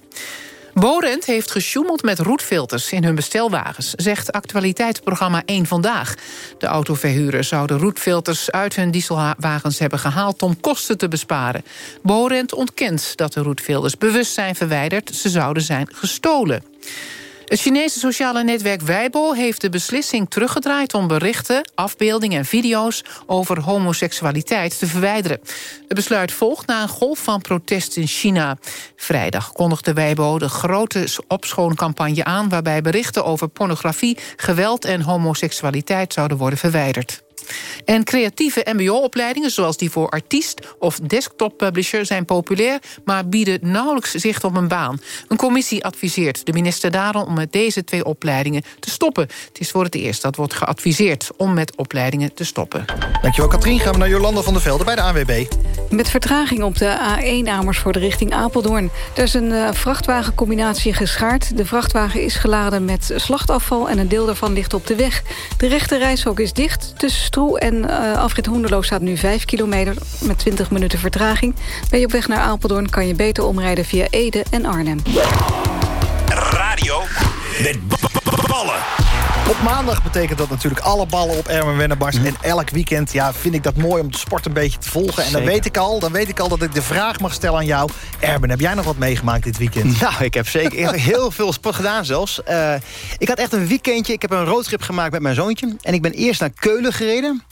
Borent heeft gesjoemeld met roetfilters in hun bestelwagens... zegt actualiteitsprogramma 1 Vandaag. De autoverhuurders zouden roetfilters uit hun dieselwagens hebben gehaald... om kosten te besparen. Borent ontkent dat de roetfilters bewust zijn verwijderd. Ze zouden zijn gestolen. Het Chinese sociale netwerk Weibo heeft de beslissing teruggedraaid... om berichten, afbeeldingen en video's over homoseksualiteit te verwijderen. Het besluit volgt na een golf van protest in China. Vrijdag kondigde Weibo de grote opschooncampagne aan... waarbij berichten over pornografie, geweld en homoseksualiteit zouden worden verwijderd. En creatieve mbo-opleidingen, zoals die voor artiest of desktop publisher... zijn populair, maar bieden nauwelijks zicht op een baan. Een commissie adviseert de minister daarom om met deze twee opleidingen te stoppen. Het is voor het eerst dat wordt geadviseerd om met opleidingen te stoppen. Dankjewel, Katrien. Gaan we naar Jolanda van der Velde bij de ANWB. Met vertraging op de A1 Amersfoort richting Apeldoorn. Er is een uh, vrachtwagencombinatie geschaard. De vrachtwagen is geladen met slachtafval en een deel daarvan ligt op de weg. De rechte reishok is dicht. Tussen Stroe en uh, Afrit Hoenderloo staat nu 5 kilometer met 20 minuten vertraging. Ben je op weg naar Apeldoorn kan je beter omrijden via Ede en Arnhem. Radio met ballen. Op maandag betekent dat natuurlijk alle ballen op Ermen Wennemars. En elk weekend ja, vind ik dat mooi om de sport een beetje te volgen. En dan weet, ik al, dan weet ik al dat ik de vraag mag stellen aan jou. Erben, heb jij nog wat meegemaakt dit weekend? [laughs] Nou, ik heb zeker ik heb heel veel sport gedaan zelfs. Uh, ik had echt een weekendje. Ik heb een roadtrip gemaakt met mijn zoontje. En ik ben eerst naar Keulen gereden.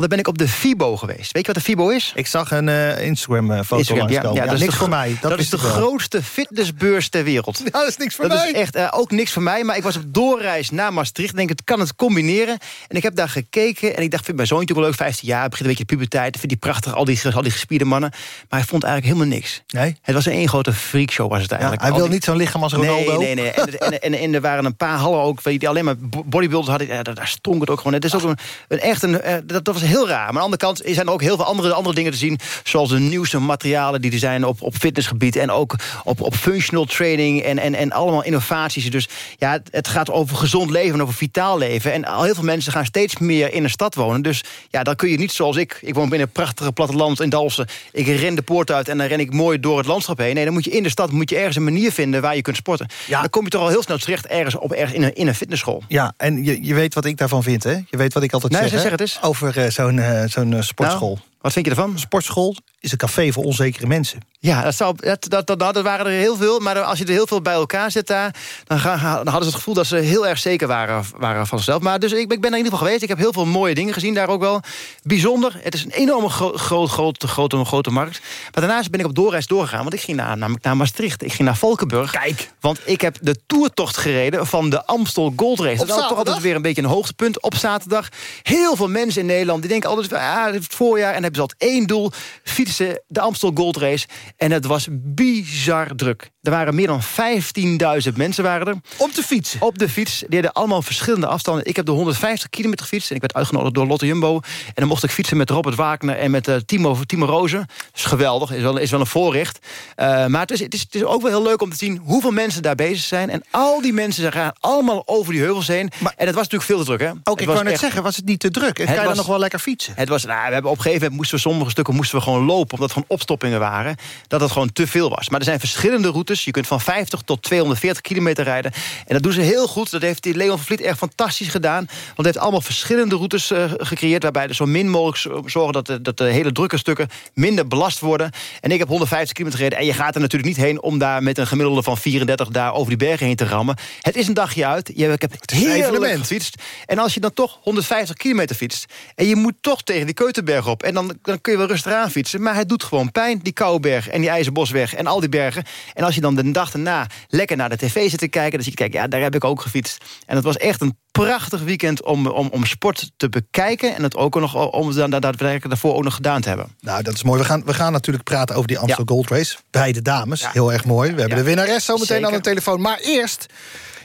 Dan ben ik op de FIBO geweest. Weet je wat de FIBO is? Ik zag een uh, Instagram-foto Instagram, ja, ja, dat niks de, voor mij. Dat, dat is de grootste fitnessbeurs ter wereld. Ja, [laughs] dat is niks voor dat mij. Dat is echt uh, ook niks voor mij. Maar ik was op doorreis naar Maastricht. denk, het kan het combineren. En ik heb daar gekeken. En ik dacht, vind mijn zoontje ook wel leuk. 15 jaar, begint een beetje de puberteit. Vind die prachtig, al die, al die gespierde mannen. Maar hij vond eigenlijk helemaal niks. Nee? Het was een één grote freakshow was het eigenlijk. Hij wil die... niet zo'n lichaam als Ronaldo. Nee, nee, nee. En, en, en, en, er waren een paar hallen ook, die alleen maar bodybuilders hadden. Ja, daar stonk het ook gewoon. Het is ook een, een echt een, uh, dat, dat was heel raar. Maar aan de andere kant zijn er ook heel veel andere, andere dingen te zien... zoals de nieuwste materialen die er zijn op, op fitnessgebied... en ook op, op functional training en, en, en allemaal innovaties. Dus ja, het, het gaat over gezond leven en over vitaal leven. En al heel veel mensen gaan steeds meer in een stad wonen. Dus ja, dan kun je niet zoals ik. Ik woon binnen een prachtige platteland in Dalfsen. Ik ren de poort uit en dan ren ik mooi door het landschap heen. Nee, dan moet je in de stad moet je ergens een manier vinden waar je kunt sporten. Ja. Dan kom je toch al heel snel terecht ergens, op, ergens in, een, in een fitnessschool. Ja, en je, je weet wat ik daarvan vind, hè? Je weet wat ik altijd Nee, zeg, hè? het eens. Over eh, zo'n eh, zo'n eh, sportschool. Nou, wat vind je ervan? Sportschool is een café voor onzekere mensen. Ja, dat, zou, dat, dat, dat, waren er heel veel. Maar als je er heel veel bij elkaar zet daar... dan, gaan, dan hadden ze het gevoel dat ze heel erg zeker waren, waren van zichzelf. Maar dus ik, ik ben er in ieder geval geweest. Ik heb heel veel mooie dingen gezien daar ook wel. Bijzonder. Het is een enorme gro groot, grote, grote, grote markt. Maar daarnaast ben ik op doorreis doorgegaan. Want ik ging naar, namelijk naar Maastricht. Ik ging naar Valkenburg. Kijk. Want ik heb de toertocht gereden van de Amstel Gold Race. Dat is toch altijd weer een beetje een hoogtepunt op zaterdag. Heel veel mensen in Nederland die denken altijd... Ah, het voorjaar en hebben ze altijd één doel. Fietsen de Amstel Gold Race. En het was bizar druk. Er waren meer dan 15.000 mensen waren er. Op de fiets? Op de fiets. Die hadden allemaal verschillende afstanden. Ik heb de 150 kilometer gefietst. En ik werd uitgenodigd door Lotte Jumbo. En dan mocht ik fietsen met Robert Wagner en met eh, Timo, Timo Rozen. Dat is geweldig. Is wel, is wel een voorrecht. Uh, maar het is, het, is, het is ook wel heel leuk om te zien hoeveel mensen daar bezig zijn. En al die mensen gaan allemaal over die heuvels heen. Maar, en het was natuurlijk veel te druk. Hè? Ook, Het ik wou net echt- zeggen, was het niet te druk? En kan je dan was- nog wel lekker fietsen? het was, nou, we hebben op een gegeven moment moesten we sommige stukken moesten we gewoon lopen, omdat het gewoon opstoppingen waren. Dat het gewoon te veel was. Maar er zijn verschillende routes. Je kunt van 50 tot 240 kilometer rijden. En dat doen ze heel goed. Dat heeft die Leon van Vliet echt fantastisch gedaan. Want hij heeft allemaal verschillende routes eh, gecreëerd, waarbij er zo min mogelijk zo- zorgen dat de, dat de hele drukke stukken minder belast worden. En ik heb 150 kilometer gereden. En je gaat er natuurlijk niet heen om daar met een gemiddelde van 34 daar over die bergen heen te rammen. Het is een dagje uit. Je, ik heb een heerlijk gefietst. En als je dan toch 150 kilometer fietst... en je moet toch tegen die Keutenberg op... en dan, dan kun je wel rustig aan fietsen... maar het doet gewoon pijn, die Kouwenberg en die IJzerbosweg... en al die bergen. En als je dan de dag daarna lekker naar de tv zit te kijken... dan zie je, kijk, ja, daar heb ik ook gefietst. En het was echt een prachtig weekend om, om, om sport te bekijken... en het ook nog om dan daadwerkelijk daarvoor ook nog gedaan te hebben. Nou, dat is mooi. We gaan, we gaan natuurlijk praten over die Amstel Gold Race. Bij de dames. Heel erg mooi. We hebben de winnares zo meteen aan de telefoon. Maar eerst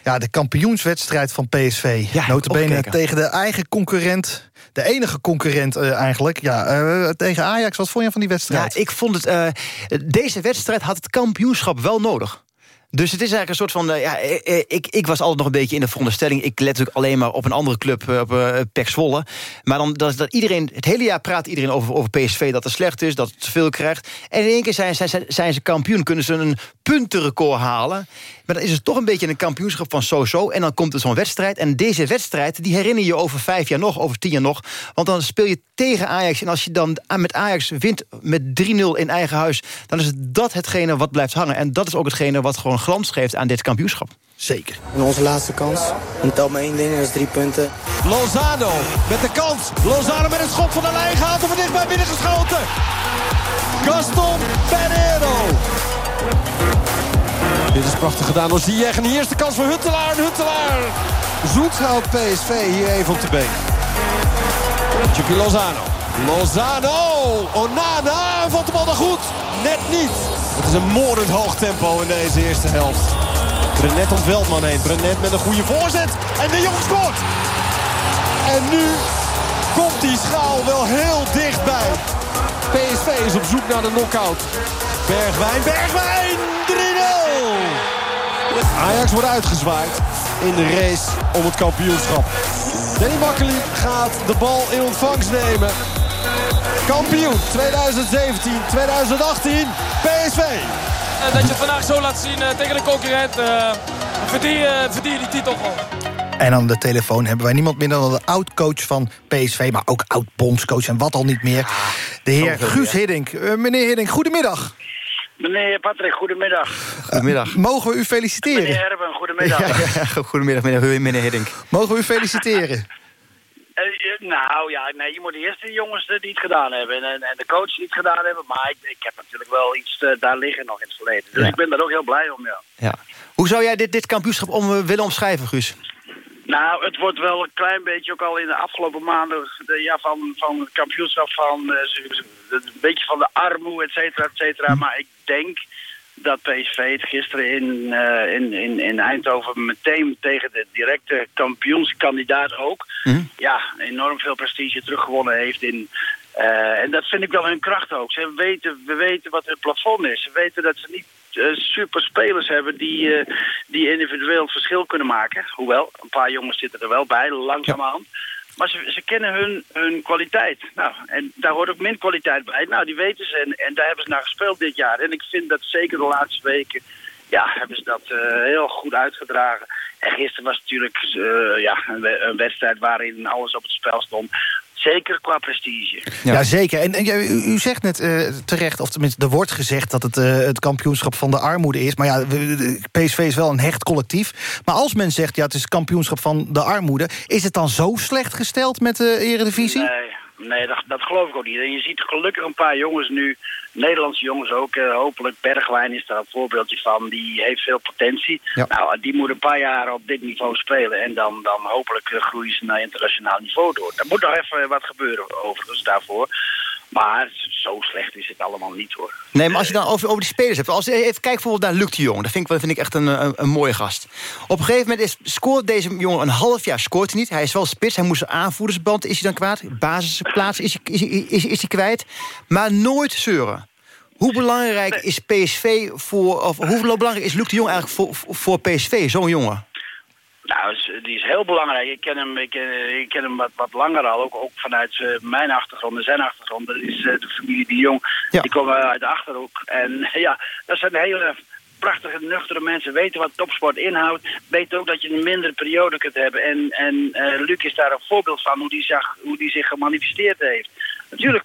ja, de kampioenswedstrijd van PSV. Ja, Notabene tegen de eigen concurrent. De enige concurrent eh, eigenlijk. Ja, eh, tegen Ajax. Wat vond je van die wedstrijd? Ja, ik vond het. eh, deze wedstrijd had het kampioenschap wel nodig. Dus het is eigenlijk een soort van... ja, ik, ik was altijd nog een beetje in de veronderstelling... ik let natuurlijk alleen maar op een andere club, op uh, Zwolle. Maar dan dat, dat iedereen... Het hele jaar praat iedereen over, over PSV dat het slecht is... dat het te veel krijgt. En in één keer zijn, zijn, zijn ze kampioen. Kunnen ze een puntenrecord halen. Maar dan is het toch een beetje een kampioenschap van so-so. En dan komt er zo'n wedstrijd. En deze wedstrijd, die herinner je over vijf jaar nog... over tien jaar nog. Want dan speel je tegen Ajax. En als je dan met Ajax wint met 3-0 in eigen huis... dan is dat hetgene wat blijft hangen. En dat is ook hetgene wat gewoon glans geeft aan dit kampioenschap. Zeker. En onze laatste kans. En tel maar één ding, en dat is drie punten. Lozano met de kans. Lozano met een schop van de lijn gaat er van dichtbij binnengeschoten. Gaston Pereiro. Dit is prachtig gedaan door Ziyech. En hier is de kans voor Huntelaar. En Huntelaar. Zoet houdt PSV hier even op de been. Chucky Lozano. Lozano. Onana. Valt de bal dan goed? Net niet. Het is een moordend hoog tempo in deze eerste helft. Brenet om Veldman heen. Brenet met een goede voorzet. En de Jong scoort. En nu komt die schaal wel heel dichtbij. PSV is op zoek naar de knockout. Bergwijn, Bergwijn, 3-0. Ajax wordt uitgezwaaid in de race om het kampioenschap. Danny Makkely gaat de bal in ontvangst nemen. Kampioen 2017, 2018, PSV. Dat je het vandaag zo laat zien eh, tegen de concurrent. eh verdien, je- verdien je die titel gewoon. En aan de telefoon hebben wij niemand minder dan de oud-coach van PSV... maar ook oud-bondscoach en wat al niet meer. De heer Guus. Hiddink. Eh, meneer Hiddink, goedemiddag. Meneer Patrick, goedemiddag. Goedemiddag. Mogen we u feliciteren? Meneer Erben, goedemiddag. Ja, ja, [laughs] goedemiddag, meneer, meneer Hiddink. Mogen we u feliciteren? [laughs] Eh, eh, nou ja, nee, je moet eerst de jongens eh, die het gedaan hebben en, en, de coach die het gedaan hebben. Maar ik, ik heb natuurlijk wel iets eh, daar liggen nog in het verleden. Dus Ja. ik ben daar ook heel blij om, ja. Ja. Hoe zou jij dit, dit kampioenschap om, eh, willen omschrijven, Guus? Nou, het wordt wel een klein beetje, ook al in de afgelopen maanden, de, ja, van, van het kampioenschap van eh, een beetje van de armoede, et cetera, et cetera. Maar ik denk dat PSV het gisteren in, uh, in, in, in Eindhoven meteen tegen de directe kampioenskandidaat ook... Mm. ja, enorm veel prestige teruggewonnen heeft in... Uh, en dat vind ik wel hun kracht ook. Ze weten, we weten wat hun plafond is. Ze weten dat ze niet super spelers hebben die, uh, die individueel het verschil kunnen maken. Hoewel, een paar jongens zitten er wel bij, langzaamaan. Ja. Maar ze, ze kennen hun, hun kwaliteit. Nou, en daar hoort ook min kwaliteit bij. Nou, die weten ze en, en daar hebben ze naar gespeeld dit jaar. En ik vind dat zeker de laatste weken... ja, hebben ze dat uh, heel goed uitgedragen. En gisteren was natuurlijk uh, ja, een, een, wedstrijd waarin alles op het spel stond. Zeker qua prestige. Ja, ja zeker. En, en u, u, zegt net uh, terecht, of tenminste er wordt gezegd... dat het uh, het kampioenschap van de armoede is. Maar ja, PSV is wel een hecht collectief. Maar als men zegt, ja, het is het kampioenschap van de armoede... is het dan zo slecht gesteld met de eredivisie? Nee, nee dat, dat geloof ik ook niet. En je ziet gelukkig een paar jongens nu... Nederlandse jongens ook, uh, hopelijk. Bergwijn is daar een voorbeeldje van. Die heeft veel potentie. Ja. Nou, die moet een paar jaar op dit niveau spelen. En dan, dan hopelijk uh, groeien ze naar internationaal niveau door. Er moet nog even wat gebeuren overigens daarvoor. Maar zo slecht is het allemaal niet hoor. Nee, maar als je dan over, over die spelers hebt. Als, even kijken bijvoorbeeld naar Luc de Jong. Dat vind ik, vind ik echt een, een, een, mooie gast. Op een gegeven moment is, scoort deze jongen een half jaar scoort hij niet. Hij is wel spits, hij moest een aanvoerdersband. Is hij dan kwaad? Basisplaats is, is, is, is, is hij kwijt. Maar nooit zeuren. Hoe belangrijk is PSV voor... of hoe belangrijk is Luc de Jong eigenlijk voor, voor PSV, zo'n jongen? Nou, die is heel belangrijk. Ik ken hem, ik, ik ken hem wat, wat langer al, ook, ook vanuit uh, mijn achtergrond en zijn achtergrond. Dat is uh, de familie de Jong, ja. die komen uit de Achterhoek. En [laughs] ja, dat zijn hele prachtige, nuchtere mensen. Weten wat topsport inhoudt. Weten ook dat je een mindere periode kunt hebben. En, en uh, Luc is daar een voorbeeld van hoe die, zag, hoe die zich gemanifesteerd heeft. Natuurlijk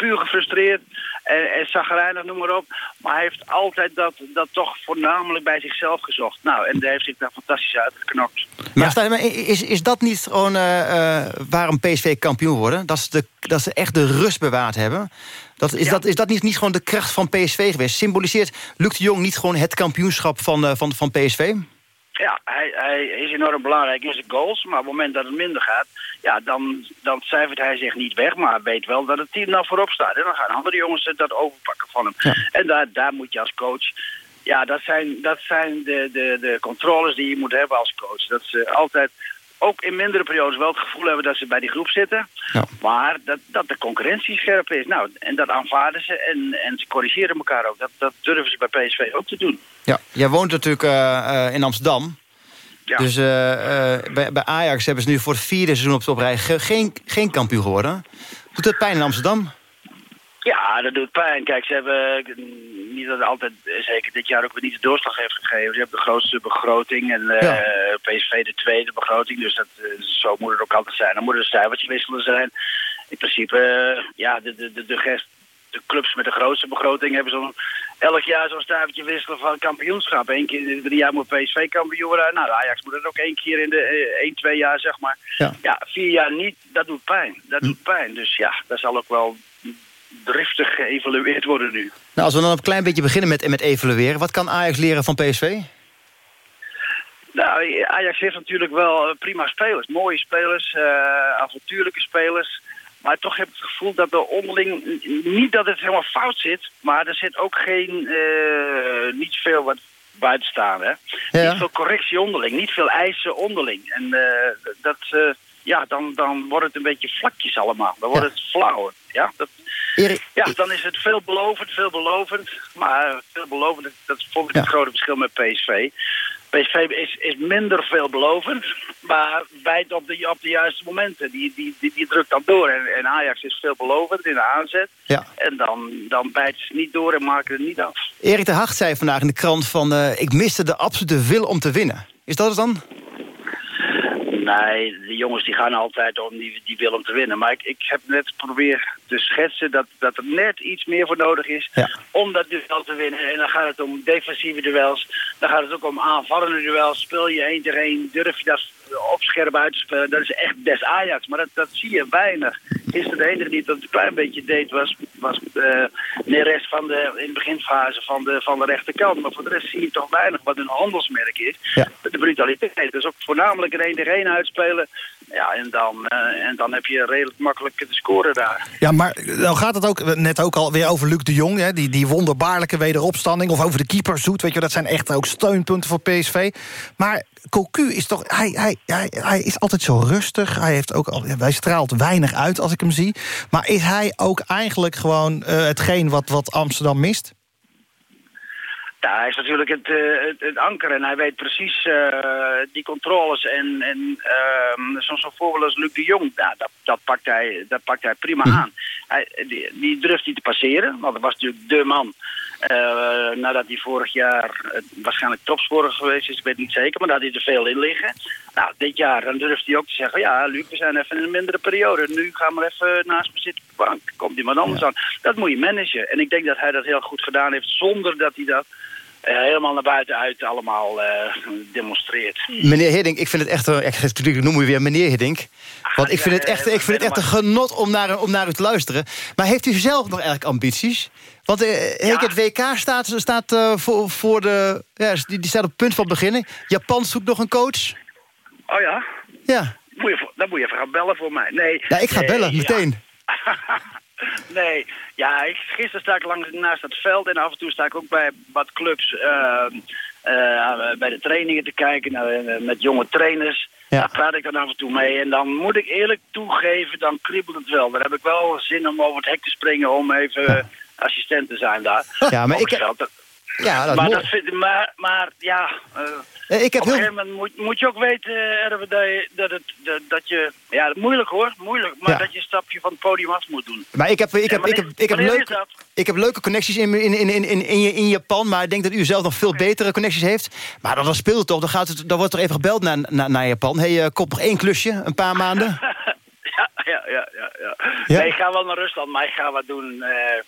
puur gefrustreerd en, en zagrijnig, noem maar op. Maar hij heeft altijd dat, dat toch voornamelijk bij zichzelf gezocht. Nou, en daar heeft zich daar fantastisch uitgeknokt. Maar ja. is, is dat niet gewoon uh, uh, waarom PSV kampioen worden? Dat ze, de, dat ze echt de rust bewaard hebben? Dat, is, ja. dat, is dat niet, niet gewoon de kracht van PSV geweest? Symboliseert Luc de Jong niet gewoon het kampioenschap van, uh, van, van PSV? Ja, hij, hij is enorm belangrijk in zijn goals. Maar op het moment dat het minder gaat, ja, dan, dan cijfert hij zich niet weg. Maar weet wel dat het team dan voorop staat. En dan gaan andere jongens dat overpakken van hem. Ja. En daar, daar moet je als coach... Ja, dat zijn, dat zijn de, de, de controles die je moet hebben als coach. Dat ze altijd ook in mindere periodes wel het gevoel hebben dat ze bij die groep zitten. Ja. Maar dat, dat de concurrentie scherp is. Nou, en dat aanvaarden ze en, en ze corrigeren elkaar ook. Dat, dat durven ze bij PSV ook te doen. Ja, jij woont natuurlijk uh, uh, in Amsterdam. Ja. Dus uh, bij, bij, Ajax hebben ze nu voor het vierde seizoen op, op rij geen, geen kampioen geworden. Doet dat pijn in Amsterdam? Ja, dat doet pijn. Kijk, ze hebben niet dat altijd, zeker dit jaar ook weer niet de doorslag heeft gegeven. Ze hebben de grootste begroting en uh, ja. PSV de tweede begroting. Dus dat, uh, zo moet het ook altijd zijn. Dan moet er een cijfertje wisselen zijn. In principe, uh, ja, de, de, de, de, gest, de clubs met de grootste begroting hebben zo'n elk jaar zo'n stuivertje wisselen van kampioenschap. Eén keer in de drie jaar moet PSV kampioen worden. Nou, Ajax moet het ook één keer in de één, twee jaar, zeg maar. Ja. ja, vier jaar niet, dat doet pijn. Dat hm. doet pijn. Dus ja, dat zal ook wel driftig geëvalueerd worden nu. Nou, als we dan een klein beetje beginnen met, met evalueren. Wat kan Ajax leren van PSV? Nou, Ajax heeft natuurlijk wel prima spelers. Mooie spelers, uh, avontuurlijke spelers. Maar toch heb ik het gevoel dat er onderling... Niet dat het helemaal fout zit, maar er zit ook geen... Uh, niet veel wat buiten staan, hè. Ja. Niet veel correctie onderling, niet veel eisen onderling. En uh, dat... Ja, dan, dan wordt het een beetje vlakjes allemaal. Dan wordt ja. het flauwer. Ja, dat, Erik, ja, dan is het veelbelovend, veelbelovend. Maar veelbelovend, dat vond ik ja. het grote verschil met PSV. PSV is, is minder veelbelovend, maar bijt op de, op de juiste momenten. Die, die, die, die drukt dan door. En, en Ajax is veelbelovend in de aanzet. Ja. En dan, dan bijt ze niet door en maken het niet af. Erik de Hart zei vandaag in de krant van... Uh, ik miste de absolute wil om te winnen. Is dat het dan? Nee, de jongens die gaan altijd om die, die willen om te winnen. Maar ik, ik heb net geprobeerd te schetsen dat, dat er net iets meer voor nodig is ja. om dat duel te winnen. En dan gaat het om defensieve duels. Dan gaat het ook om aanvallende duels. Speel je één tegen één, durf je dat op scherp uit te spelen. Dat is echt des Ajax, maar dat, dat zie je weinig. Is de enige die dat een klein beetje deed was, was uh, Neres van de, in de beginfase van de, van de rechterkant. Maar voor de rest zie je toch weinig wat een handelsmerk is. Ja. De brutaliteit. Dus ook voornamelijk een tegen één uitspelen. Ja, en dan, eh, en dan heb je redelijk makkelijk te scoren daar. Ja, maar dan gaat het ook net ook alweer over Luc de Jong... Hè, die, die wonderbaarlijke wederopstanding... of over de keeper Zoet, weet je, dat zijn echt ook steunpunten voor PSV. Maar Cocu is toch... Hij, hij, hij, hij is altijd zo rustig. Hij, heeft ook al, hij straalt weinig uit als ik hem zie. Maar is hij ook eigenlijk gewoon eh, hetgeen wat, wat Amsterdam mist? Ja, hij is natuurlijk het, eh, het, het anker en hij weet precies eh, die controles. En, en uh, zo'n zo voorbeeld als Luc de Jong, ja, dat, dat, pakt hij, dat pakt hij prima Mhm. aan. Hij, die, die durft hij te passeren, want dat was natuurlijk de man. Eh, nadat hij vorig jaar eh, waarschijnlijk topscorer geweest is, ik weet niet zeker, maar daar had hij er veel in liggen. Nou, dit jaar dan durft hij ook te zeggen, ja Luc, we zijn even in een mindere periode. Nu gaan we even naast me zitten op de bank. Komt iemand anders aan. Dat moet je managen. En ik denk dat hij dat heel goed gedaan heeft, zonder dat hij dat eh, helemaal naar buiten uit allemaal demonstreert. Meneer Hiddink, ik vind het echt... een- Ik, natuurlijk noem u weer meneer Hiddink. Want ik vind het echt, ik vind het echt een genot om naar, om naar u te luisteren. Maar heeft u zelf nog eigenlijk ambities? Want eh, het WK staat, staat eh, voor, voor de... Ja, die, die staat op het punt van beginnen. Japan zoekt nog een coach. Oh ja? Ja. Moet je, dan moet je even gaan bellen voor mij. Nee. Ja, ik ga nee, bellen, ja. meteen. [laughs] Nee, ja, ik, gisteren sta ik langs naast het veld en af en toe sta ik ook bij wat clubs eh, eh, bij de trainingen te kijken eh, met jonge trainers. Daar praat ik dan af en toe mee en dan moet ik eerlijk toegeven, dan kriebelt het wel. Dan heb ik wel zin om over het hek te springen om even te zijn daar. Ja, maar ik heb- Ja, dat maar, mooi. dat vind, maar, maar ja, eh, Eh, ik heb op een heel- gegeven moment moet, moet je ook weten, eh, Erwin, dat, je, dat, het, dat, dat je... Ja, moeilijk hoor, moeilijk. Maar Ja. dat je een stapje van het podium af moet doen. Maar ik heb, ik heb, ik heb, ik leuke, ik heb leuke connecties in, in, in, in, in, in, Japan. Maar ik denk dat u zelf nog veel betere connecties heeft. Maar dan, dan speelt het toch. Dan, gaat het, dan wordt er even gebeld naar, naar, naar Japan. Hé, hey, kop nog één klusje, een paar maanden. [laughs] Ja, ja, ja, ja. ja. Nee, ik ga wel naar Rusland, maar ik ga wat doen. eh,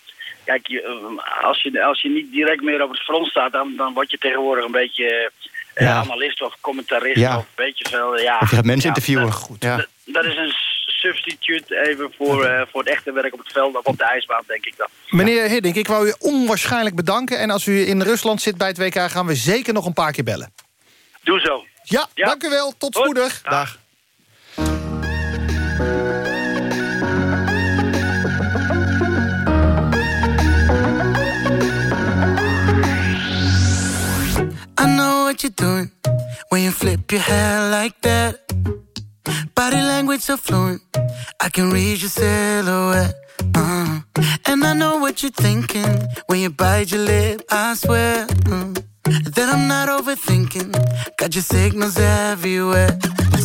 kijk, je, eh, als, je, als je niet direct meer op het front staat, dan, dan word je tegenwoordig een beetje Ja. analist of commentarist Ja. of een beetje veel. Ja, Of je gaat mensen ja, interviewen. Dat, Goed, ja. dat, is een substituut even voor, eh, voor het echte werk op het veld of op de ijsbaan, denk ik dan. Meneer Hiddink, ik wou u onwaarschijnlijk bedanken. En als u in Rusland zit bij het WK, gaan we zeker nog een paar keer bellen. Doe zo. Ja, dank u wel. Tot spoedig. Dag. What you're doing when you flip your hair like that. Body language so fluent, I can read your silhouette. uh And I know what you're thinking when you bite your lip. I swear uh, that I'm not overthinking. Got your signals everywhere.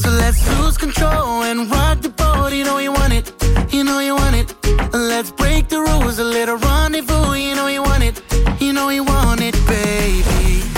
So let's lose control and rock the boat. You know you want it, you know you want it. Let's break the rules, a little rendezvous. You know you want it, you know you want it, baby.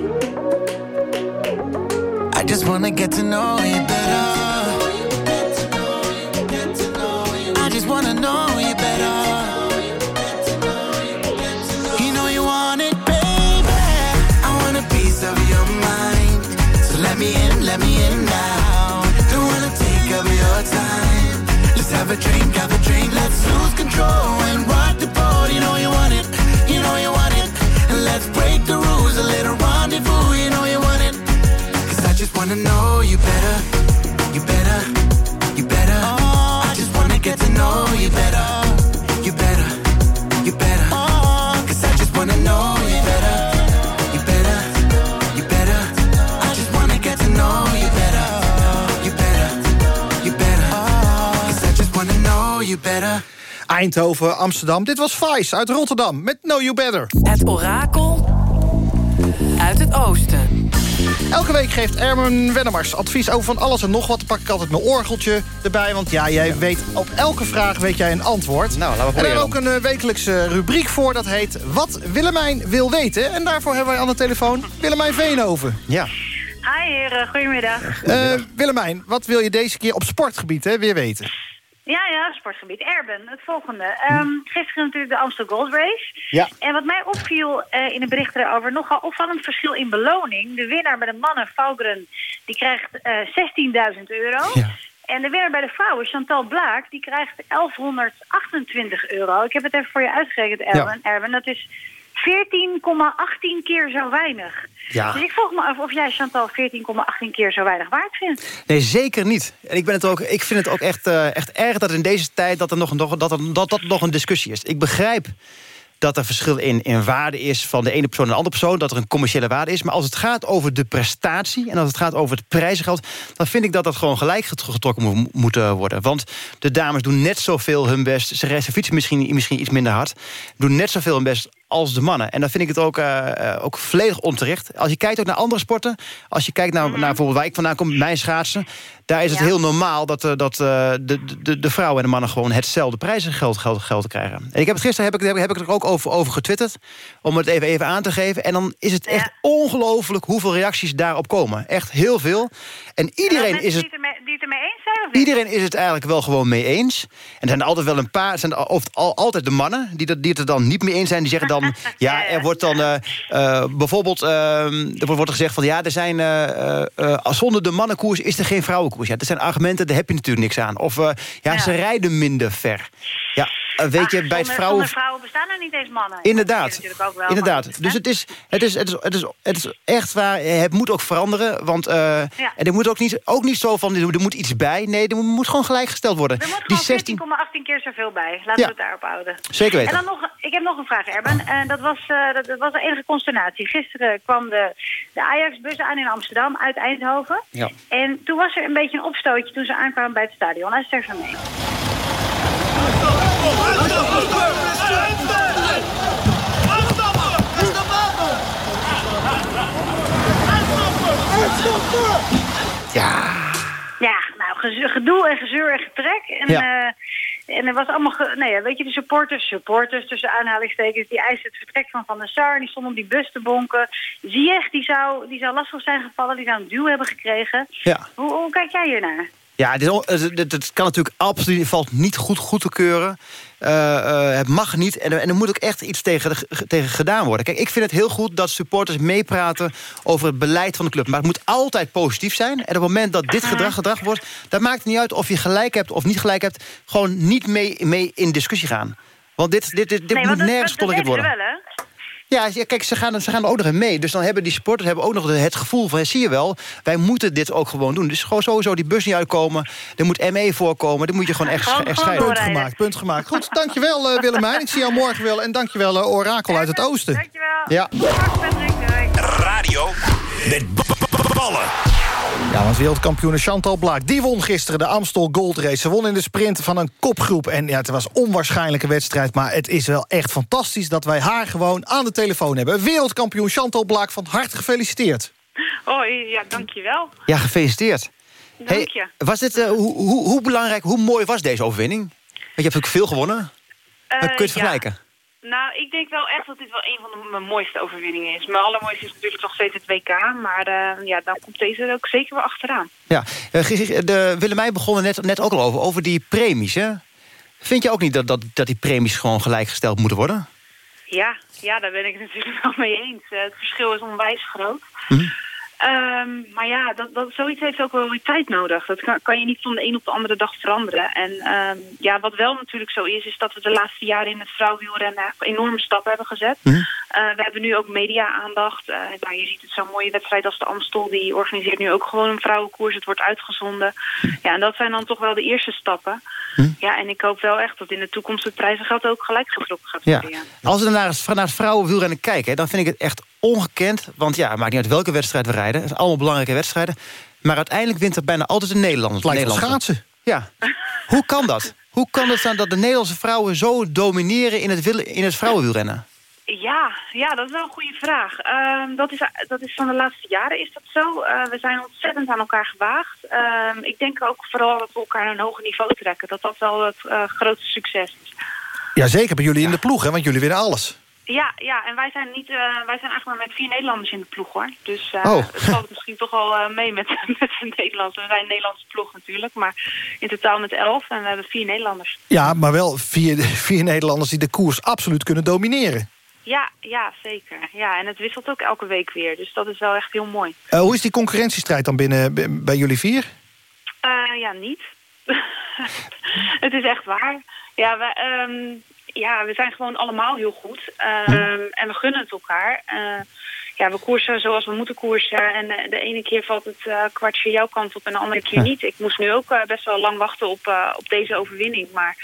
I just wanna get to know you better. I just wanna know you better. You know you want it, baby. I want a piece of your mind. So let me in, let me in now. Don't wanna take up your time. Let's have a drink, have a drink. Let's lose control and rock the boat. You know you want it. You know you want it. And let's break the rules. Wanna know you better, you better, you better. I just wanna get to know you better, you better, you better. Cause I just wanna know you better, you better, you better. I just wanna get to know you better, you better, you better. Cause I just wanna know you better. Eindhoven, Amsterdam. Dit was Vice uit Rotterdam met Know You Better. Het orakel uit het oosten. Elke week geeft Ermen Wennemars advies over van alles en nog wat. Dan pak ik altijd mijn orgeltje erbij, want ja, jij weet op elke vraag weet jij een antwoord. Nou, laten we en er proberen ook een eh, wekelijkse rubriek voor, dat heet Wat Willemijn wil weten. En daarvoor hebben wij aan de telefoon Willemijn Veenhoven. Ja. Hi heren, goedemiddag. Eh, Willemijn, wat wil je deze keer op sportgebied hè, weer weten? Ja, ja, sportgebied. Erben, het volgende. Ehm, gisteren natuurlijk de Amstel Gold Race. Ja. En wat mij opviel eh, in de berichten erover, nogal opvallend verschil in beloning. De winnaar bij de mannen, Faugren, die krijgt eh 16.000 euro. En de winnaar bij de vrouwen, Chantal Blaak, die krijgt 1128 euro. Ik heb het even voor je uitgerekend, Erben. Erben dat is 14,18 keer zo weinig. Ja. Dus ik vroeg me af of jij Chantal 14,18 keer zo weinig waard vindt. Nee, zeker niet. En ik, ben het ook, ik vind het ook echt, eh, echt erg dat in deze tijd dat er nog, nog, dat, er, dat, dat nog een discussie is. Ik begrijp dat er verschil in, in waarde is van de ene persoon en de andere persoon... dat er een commerciële waarde is. Maar als het gaat over de prestatie en als het gaat over het prijzengeld... dan vind ik dat dat gewoon gelijk getrokken moet, moet eh, worden. Want de dames doen net zoveel hun best. Ze, ze fietsen misschien, misschien iets minder hard. Doen net zoveel hun best als de mannen. En dan vind ik het ook, eh, eh, ook volledig onterecht. Als je kijkt ook naar andere sporten... als je kijkt naar, naar bijvoorbeeld waar ik vandaan kom, mijn schaatsen... daar is het heel normaal dat, eh, dat de, de, de vrouwen en de mannen... gewoon hetzelfde prijzengeld geld, geld krijgen. En ik heb het gisteren heb ik, heb ik er ook over, over getwitterd... om het even, even aan te geven. En dan is het echt ongelooflijk hoeveel reacties daarop komen. Echt heel veel. En iedereen is het... Die het ermee eens Iedereen is het eigenlijk wel gewoon mee eens. En er zijn er altijd wel een paar, zijn of, al, altijd de mannen... Die, dat, die het er dan niet mee eens zijn. Die zeggen dan, [laughs] ja, er wordt dan uh, uh, bijvoorbeeld... Uh, er wordt gezegd van, ja, er zijn... zonder de mannenkoers is er geen vrouwenkoers. Ja, dat zijn argumenten, daar heb je natuurlijk niks aan. Of, ja, ja, ze rijden minder ver. Ja, weet je, bij het vrouwen... Bestaan er niet eens mannen. Inderdaad, natuurlijk ook wel, inderdaad. maar- Dus het is, het, is, het, is, het, is, het is echt waar, het moet ook veranderen. Want uh, en er moet ook niet, ook niet zo van, er moet iets bij. Nee, er moet gewoon gelijkgesteld worden. Er moet Die gewoon 16... 14,18 keer zoveel bij. Laten Ja. we het daarop houden. Zeker weten. En dan nog, ik heb nog een vraag, Erben. En dat was, eh, dat, dat was de enige consternatie. Gisteren kwam de, de Ajax-bus aan in Amsterdam uit Eindhoven. Ja. En toen was er een beetje een opstootje toen ze aankwamen bij het stadion. Luister even mee. Ja. Ja, nou, gedoe en gezeur en getrek. En, Ja. eh, en er was allemaal, nee, ja, weet je, de supporters, supporters tussen aanhalingstekens, die eisten het vertrek van Van der Sar. Die stonden op die bus te bonken. Ziyech, die zou, die zou lastig zijn gevallen, die zou een duw hebben gekregen. Ja. Hoe, hoe kijk jij hiernaar? Ja, dit, het kan natuurlijk absoluut valt niet goed, goed te keuren. Eh, eh, het mag niet en, er- en er moet ook echt iets tegen, de- tegen gedaan worden. Kijk, ik vind het heel goed dat supporters meepraten over het beleid van de club. Maar het moet altijd positief zijn. En op het moment dat dit gedrag gedrag wordt... dat maakt het niet uit of je gelijk hebt of niet gelijk hebt. Gewoon niet mee, mee in discussie gaan. Want dit, dit, dit, dit nee, moet nergens weten worden. we wel, hè? Ja, kijk, ze gaan, ze gaan er ook nog in mee. Dus dan hebben die supporters hebben ook nog het gevoel van... zie je wel, wij moeten dit ook gewoon doen. Dus gewoon sowieso die bus niet uitkomen. Er moet ME voorkomen. Dan moet je gewoon echt, Gewoon- echt gewoon scheiden. punt gemaakt, punt gemaakt. Goed, dankjewel eh, Willemijn. Ik zie jou morgen wel. En dankjewel uh, Orakel uit het Oosten. Dankjewel. Ja. Radio met ballen. Ja, want wereldkampioene Chantal Blaak, die won gisteren de Amstel Gold Race. Ze won in de sprint van een kopgroep. En ja, het was een onwaarschijnlijke wedstrijd. Maar het is wel echt fantastisch dat wij haar gewoon aan de telefoon hebben. Wereldkampioen Chantal Blaak, van harte gefeliciteerd. Hoi, ja, dankjewel. Ja, gefeliciteerd. Dank je. was dit, eh, hoe, hoe, hoe belangrijk, hoe mooi was deze overwinning? Want je hebt ook veel gewonnen. Eh, Kun je het ja. vergelijken? Nou, ik denk wel echt dat dit wel een van de, mijn mooiste overwinningen is. Mijn allermooiste is natuurlijk nog steeds het WK, maar eh, ja, dan komt deze er ook zeker wel achteraan. Ja, eh, Gigi, de Willemijn begon net, net ook al over, over die premies. Hè? Vind je ook niet dat, dat, dat die premies gewoon gelijkgesteld moeten worden? Ja, ja, daar ben ik het natuurlijk [laughs] wel mee eens. Eh, het verschil is onwijs groot. Mhm. Ehm, maar ja, dat, dat, zoiets heeft ook wel weer tijd nodig. Dat kan, kan je niet van de een op de andere dag veranderen. En ehm, ja, wat wel natuurlijk zo is, is dat we de laatste jaren in het vrouwenwielrennen enorme stappen hebben gezet. Mhm. Uh, we hebben nu ook media-aandacht. Uh, nou, je ziet het zo'n mooie wedstrijd als de Amstel. Die organiseert nu ook gewoon een vrouwenkoers. Het wordt uitgezonden. Ja, en dat zijn dan toch wel de eerste stappen. Ja, en ik hoop wel echt dat in de toekomst het prijzengeld ook gelijk getrokken gaat worden. Ja. Als we naar naar het vrouwenwielrennen kijken... dan vind ik het echt ongekend. Want ja, het maakt niet uit welke wedstrijd we rijden. Het zijn allemaal belangrijke wedstrijden. Maar uiteindelijk wint er bijna altijd een Nederlander. lijkt wel Nederlandse. schaatsen. Ja. Hoe kan dat? Hoe kan het dan dat de Nederlandse vrouwen zo domineren... in het, in het vrouwenwielrennen? Ja, ja, dat is wel een goede vraag. Ehm, dat, is, dat is van de laatste jaren is dat zo. Eh, we zijn ontzettend aan elkaar gewaagd. Ehm, ik denk ook vooral dat we elkaar naar een hoger niveau trekken. Dat dat wel het eh, grootste succes is. Ja, zeker bij jullie in de ploeg, hè, want jullie winnen alles. Ja, ja, en wij zijn, niet, eh, wij zijn eigenlijk maar met vier Nederlanders in de ploeg, hoor. Dus eh Oh. het valt misschien toch al eh, mee met, [laughs] met de Nederlanders. We zijn een Nederlandse ploeg natuurlijk, maar in totaal met elf. En we hebben vier Nederlanders. Ja, maar wel vier, [laughs] vier Nederlanders die de koers absoluut kunnen domineren. Ja, ja, zeker. Ja, en het wisselt ook elke week weer. Dus dat is wel echt heel mooi. Hoe is die concurrentiestrijd dan binnen bij- jullie vier? Eh, ja, niet. [laughs] het is echt waar. Ja we, ja, we zijn gewoon allemaal heel goed. Ehm, En we gunnen het elkaar. Eh, ja, we koersen zoals we moeten koersen. En eh, de ene keer valt het eh, kwartje jouw kant op en de andere keer niet. Ik moest nu ook best wel lang wachten op, op deze overwinning. Maar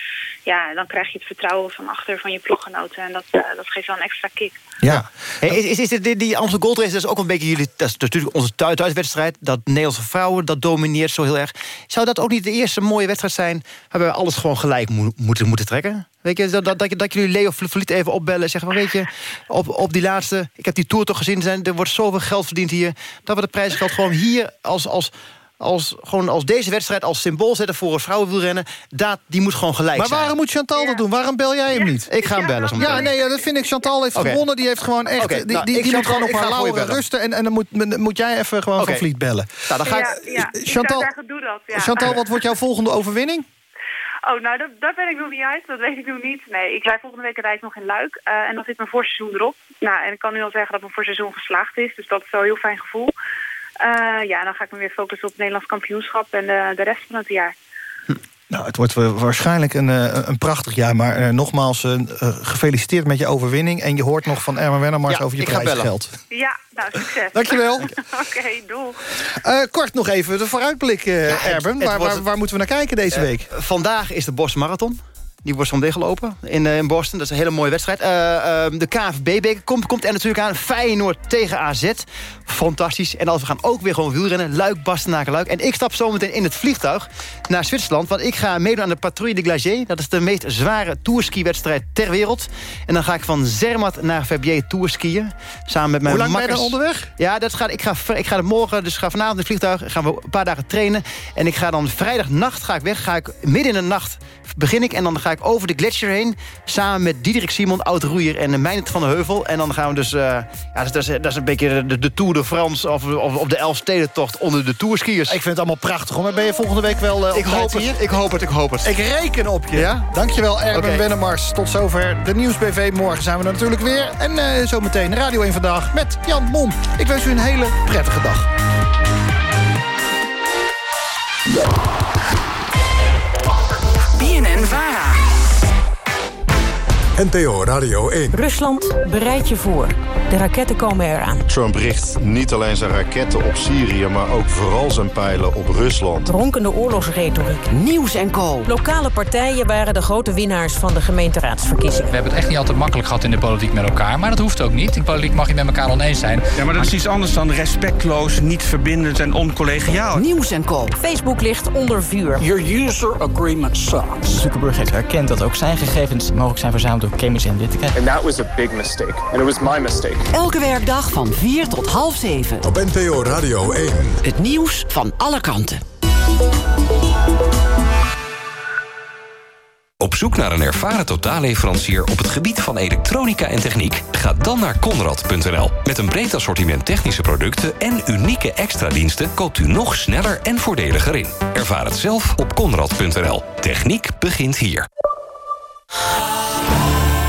ja, dan krijg je het vertrouwen van achter van je ploeggenoten. En dat, dat geeft wel een extra kick. Ja. Hey, is, is, is dit- die, die Amstel Gold Race dat is ook een beetje jullie... dat is natuurlijk onze thuis- thuiswedstrijd. Dat Nederlandse vrouwen, dat domineert zo heel erg. Zou dat ook niet de eerste mooie wedstrijd zijn... waarbij we alles gewoon gelijk mo- moeten, moeten trekken? Weet je, dat, dat, dat, dat jullie Leo Verliet even opbellen en zeggen... van, weet je, op, op die laatste... ik heb die Tour toch gezien, er zijn- er wordt zoveel geld verdiend hier... dat we het prijsgeld gewoon hier als... als als, gewoon als deze wedstrijd als symbool zetten voor het vrouwenwielrennen... Dat, die moet gewoon gelijk Maar zijn. waarom moet Chantal dat doen? Waarom bel jij hem niet? Ik ga hem bellen. zo Ja, nee, ja, dat vind ik. Chantal heeft gewonnen. Die heeft gewoon echt. Oké, die nou, die, die moet gewoon op haar bellen. rusten. En, en dan moet, moet jij even gewoon van Vliet bellen. Nou, dan ga ik... Ja, ja. Ik Chantal- zou zeggen, doe dat. Ja. Chantal, wat wordt jouw volgende overwinning? Oh, nou, dat, daar ben ik nog niet uit. Dat weet ik nog niet. Nee, ik rij volgende week rijd ik nog in Luik. eh, en dan zit mijn voorseizoen erop. Nou, en ik kan nu al zeggen dat mijn voorseizoen geslaagd is. Dus dat is wel een heel fijn gevoel. Eh, ja, dan ga ik me weer focussen op het Nederlands kampioenschap en eh, de rest van het jaar. Nou, het wordt wa- waarschijnlijk een, eh, een prachtig jaar. Maar eh, nogmaals, eh, gefeliciteerd met je overwinning. En je hoort nog van Ermen Wennemars Ja, over je prijsgeld. Ja, nou, succes. Dankjewel. [laughs] Oké, doeg. Eh, kort nog even de vooruitblik, eh het- Erben. het waar, waar, waar moeten we naar kijken deze week? vandaag is de Boston Marathon. Die wordt zometeen gelopen in, eh, in Boston. Dat is een hele mooie wedstrijd. Eh, eh, de KNVB-beker komt, komt er natuurlijk aan. Feyenoord tegen AZ. Fantastisch. En als we gaan ook weer gewoon wielrennen. Luik, Bastenaken, Luik. En ik stap zometeen in het vliegtuig naar Zwitserland. Want ik ga meedoen aan de Patrouille de Glacier. Dat is de meest zware tourski-wedstrijd ter wereld. En dan ga ik van Zermatt naar Verbier tourskiën. Samen met mijn Hoe lang ben je dan onderweg? Ja, dat gaat, ik, ga, ik ga morgen, dus ga vanavond in het vliegtuig. Gaan we een paar dagen trainen. En ik ga dan vrijdagnacht ga ik weg. Ga ik midden in de nacht begin ik. En dan ga ik over de gletsjer heen. Samen met Diederik Simon, oud-roeier. En Meijnert van de Heuvel. En dan gaan we dus... eh, ja, dat, is, dat, is, een beetje de, de Tour de France. Of, of, of de Elfstedentocht onder de tourskiers. Ik vind het allemaal prachtig. Hoor. Maar ben je volgende week wel eh, op Ik hoop hier? het, ik hoop het, ik hoop het. Ik reken op je. Ja? Dankjewel, Erben Oké. Wennemars. Tot zover de Nieuwsbv. Morgen zijn we er natuurlijk weer. En eh zometeen Radio 1 Vandaag met Jan Mom. Ik wens u een hele prettige dag. NPO Radio 1. Rusland, bereid je voor. De raketten komen eraan. Trump richt niet alleen zijn raketten op Syrië... maar ook vooral zijn pijlen op Rusland. Ronkende oorlogsretoriek. Nieuws en co. Lokale partijen waren de grote winnaars van de gemeenteraadsverkiezingen. We hebben het echt niet altijd makkelijk gehad in de politiek met elkaar. Maar dat hoeft ook niet. In politiek mag je met elkaar oneens zijn. Ja, maar dat is iets anders dan respectloos, niet verbindend en oncollegiaal. Nieuws en co. Facebook ligt onder vuur. Your user agreement sucks. Zuckerberg heeft erkend dat ook zijn gegevens mogelijk zijn verzameld door Cambridge Analytica. And that was a big mistake. And it was my mistake. Elke werkdag van 4 tot half 7. Op NPO Radio 1. Het nieuws van alle kanten. Op zoek naar een ervaren totaalleverancier op het gebied van elektronica en techniek? Ga dan naar Conrad.nl. Met een breed assortiment technische producten en unieke extra diensten koopt u nog sneller en voordeliger in. Ervaar het zelf op Conrad.nl. Techniek begint hier.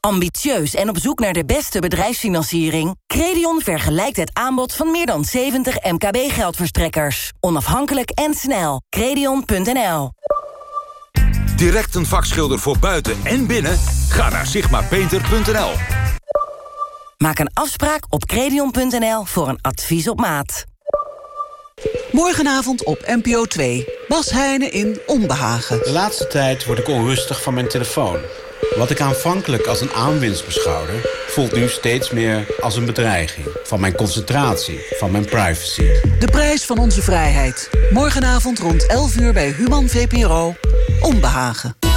Ambitieus en op zoek naar de beste bedrijfsfinanciering? Credion vergelijkt het aanbod van meer dan 70 MKB-geldverstrekkers. Onafhankelijk en snel. Credion.nl Direct een vakschilder voor buiten en binnen? Ga naar sigmapainter.nl Maak een afspraak op credion.nl voor een advies op maat. Morgenavond op NPO 2. Bas Heijnen in Onbehagen. De laatste tijd word ik onrustig van mijn telefoon. Wat ik aanvankelijk als een aanwinst beschouwde... voelt nu steeds meer als een bedreiging. Van mijn concentratie, van mijn privacy. De prijs van onze vrijheid. Morgenavond rond 11 uur bij Human VPRO. Onbehagen.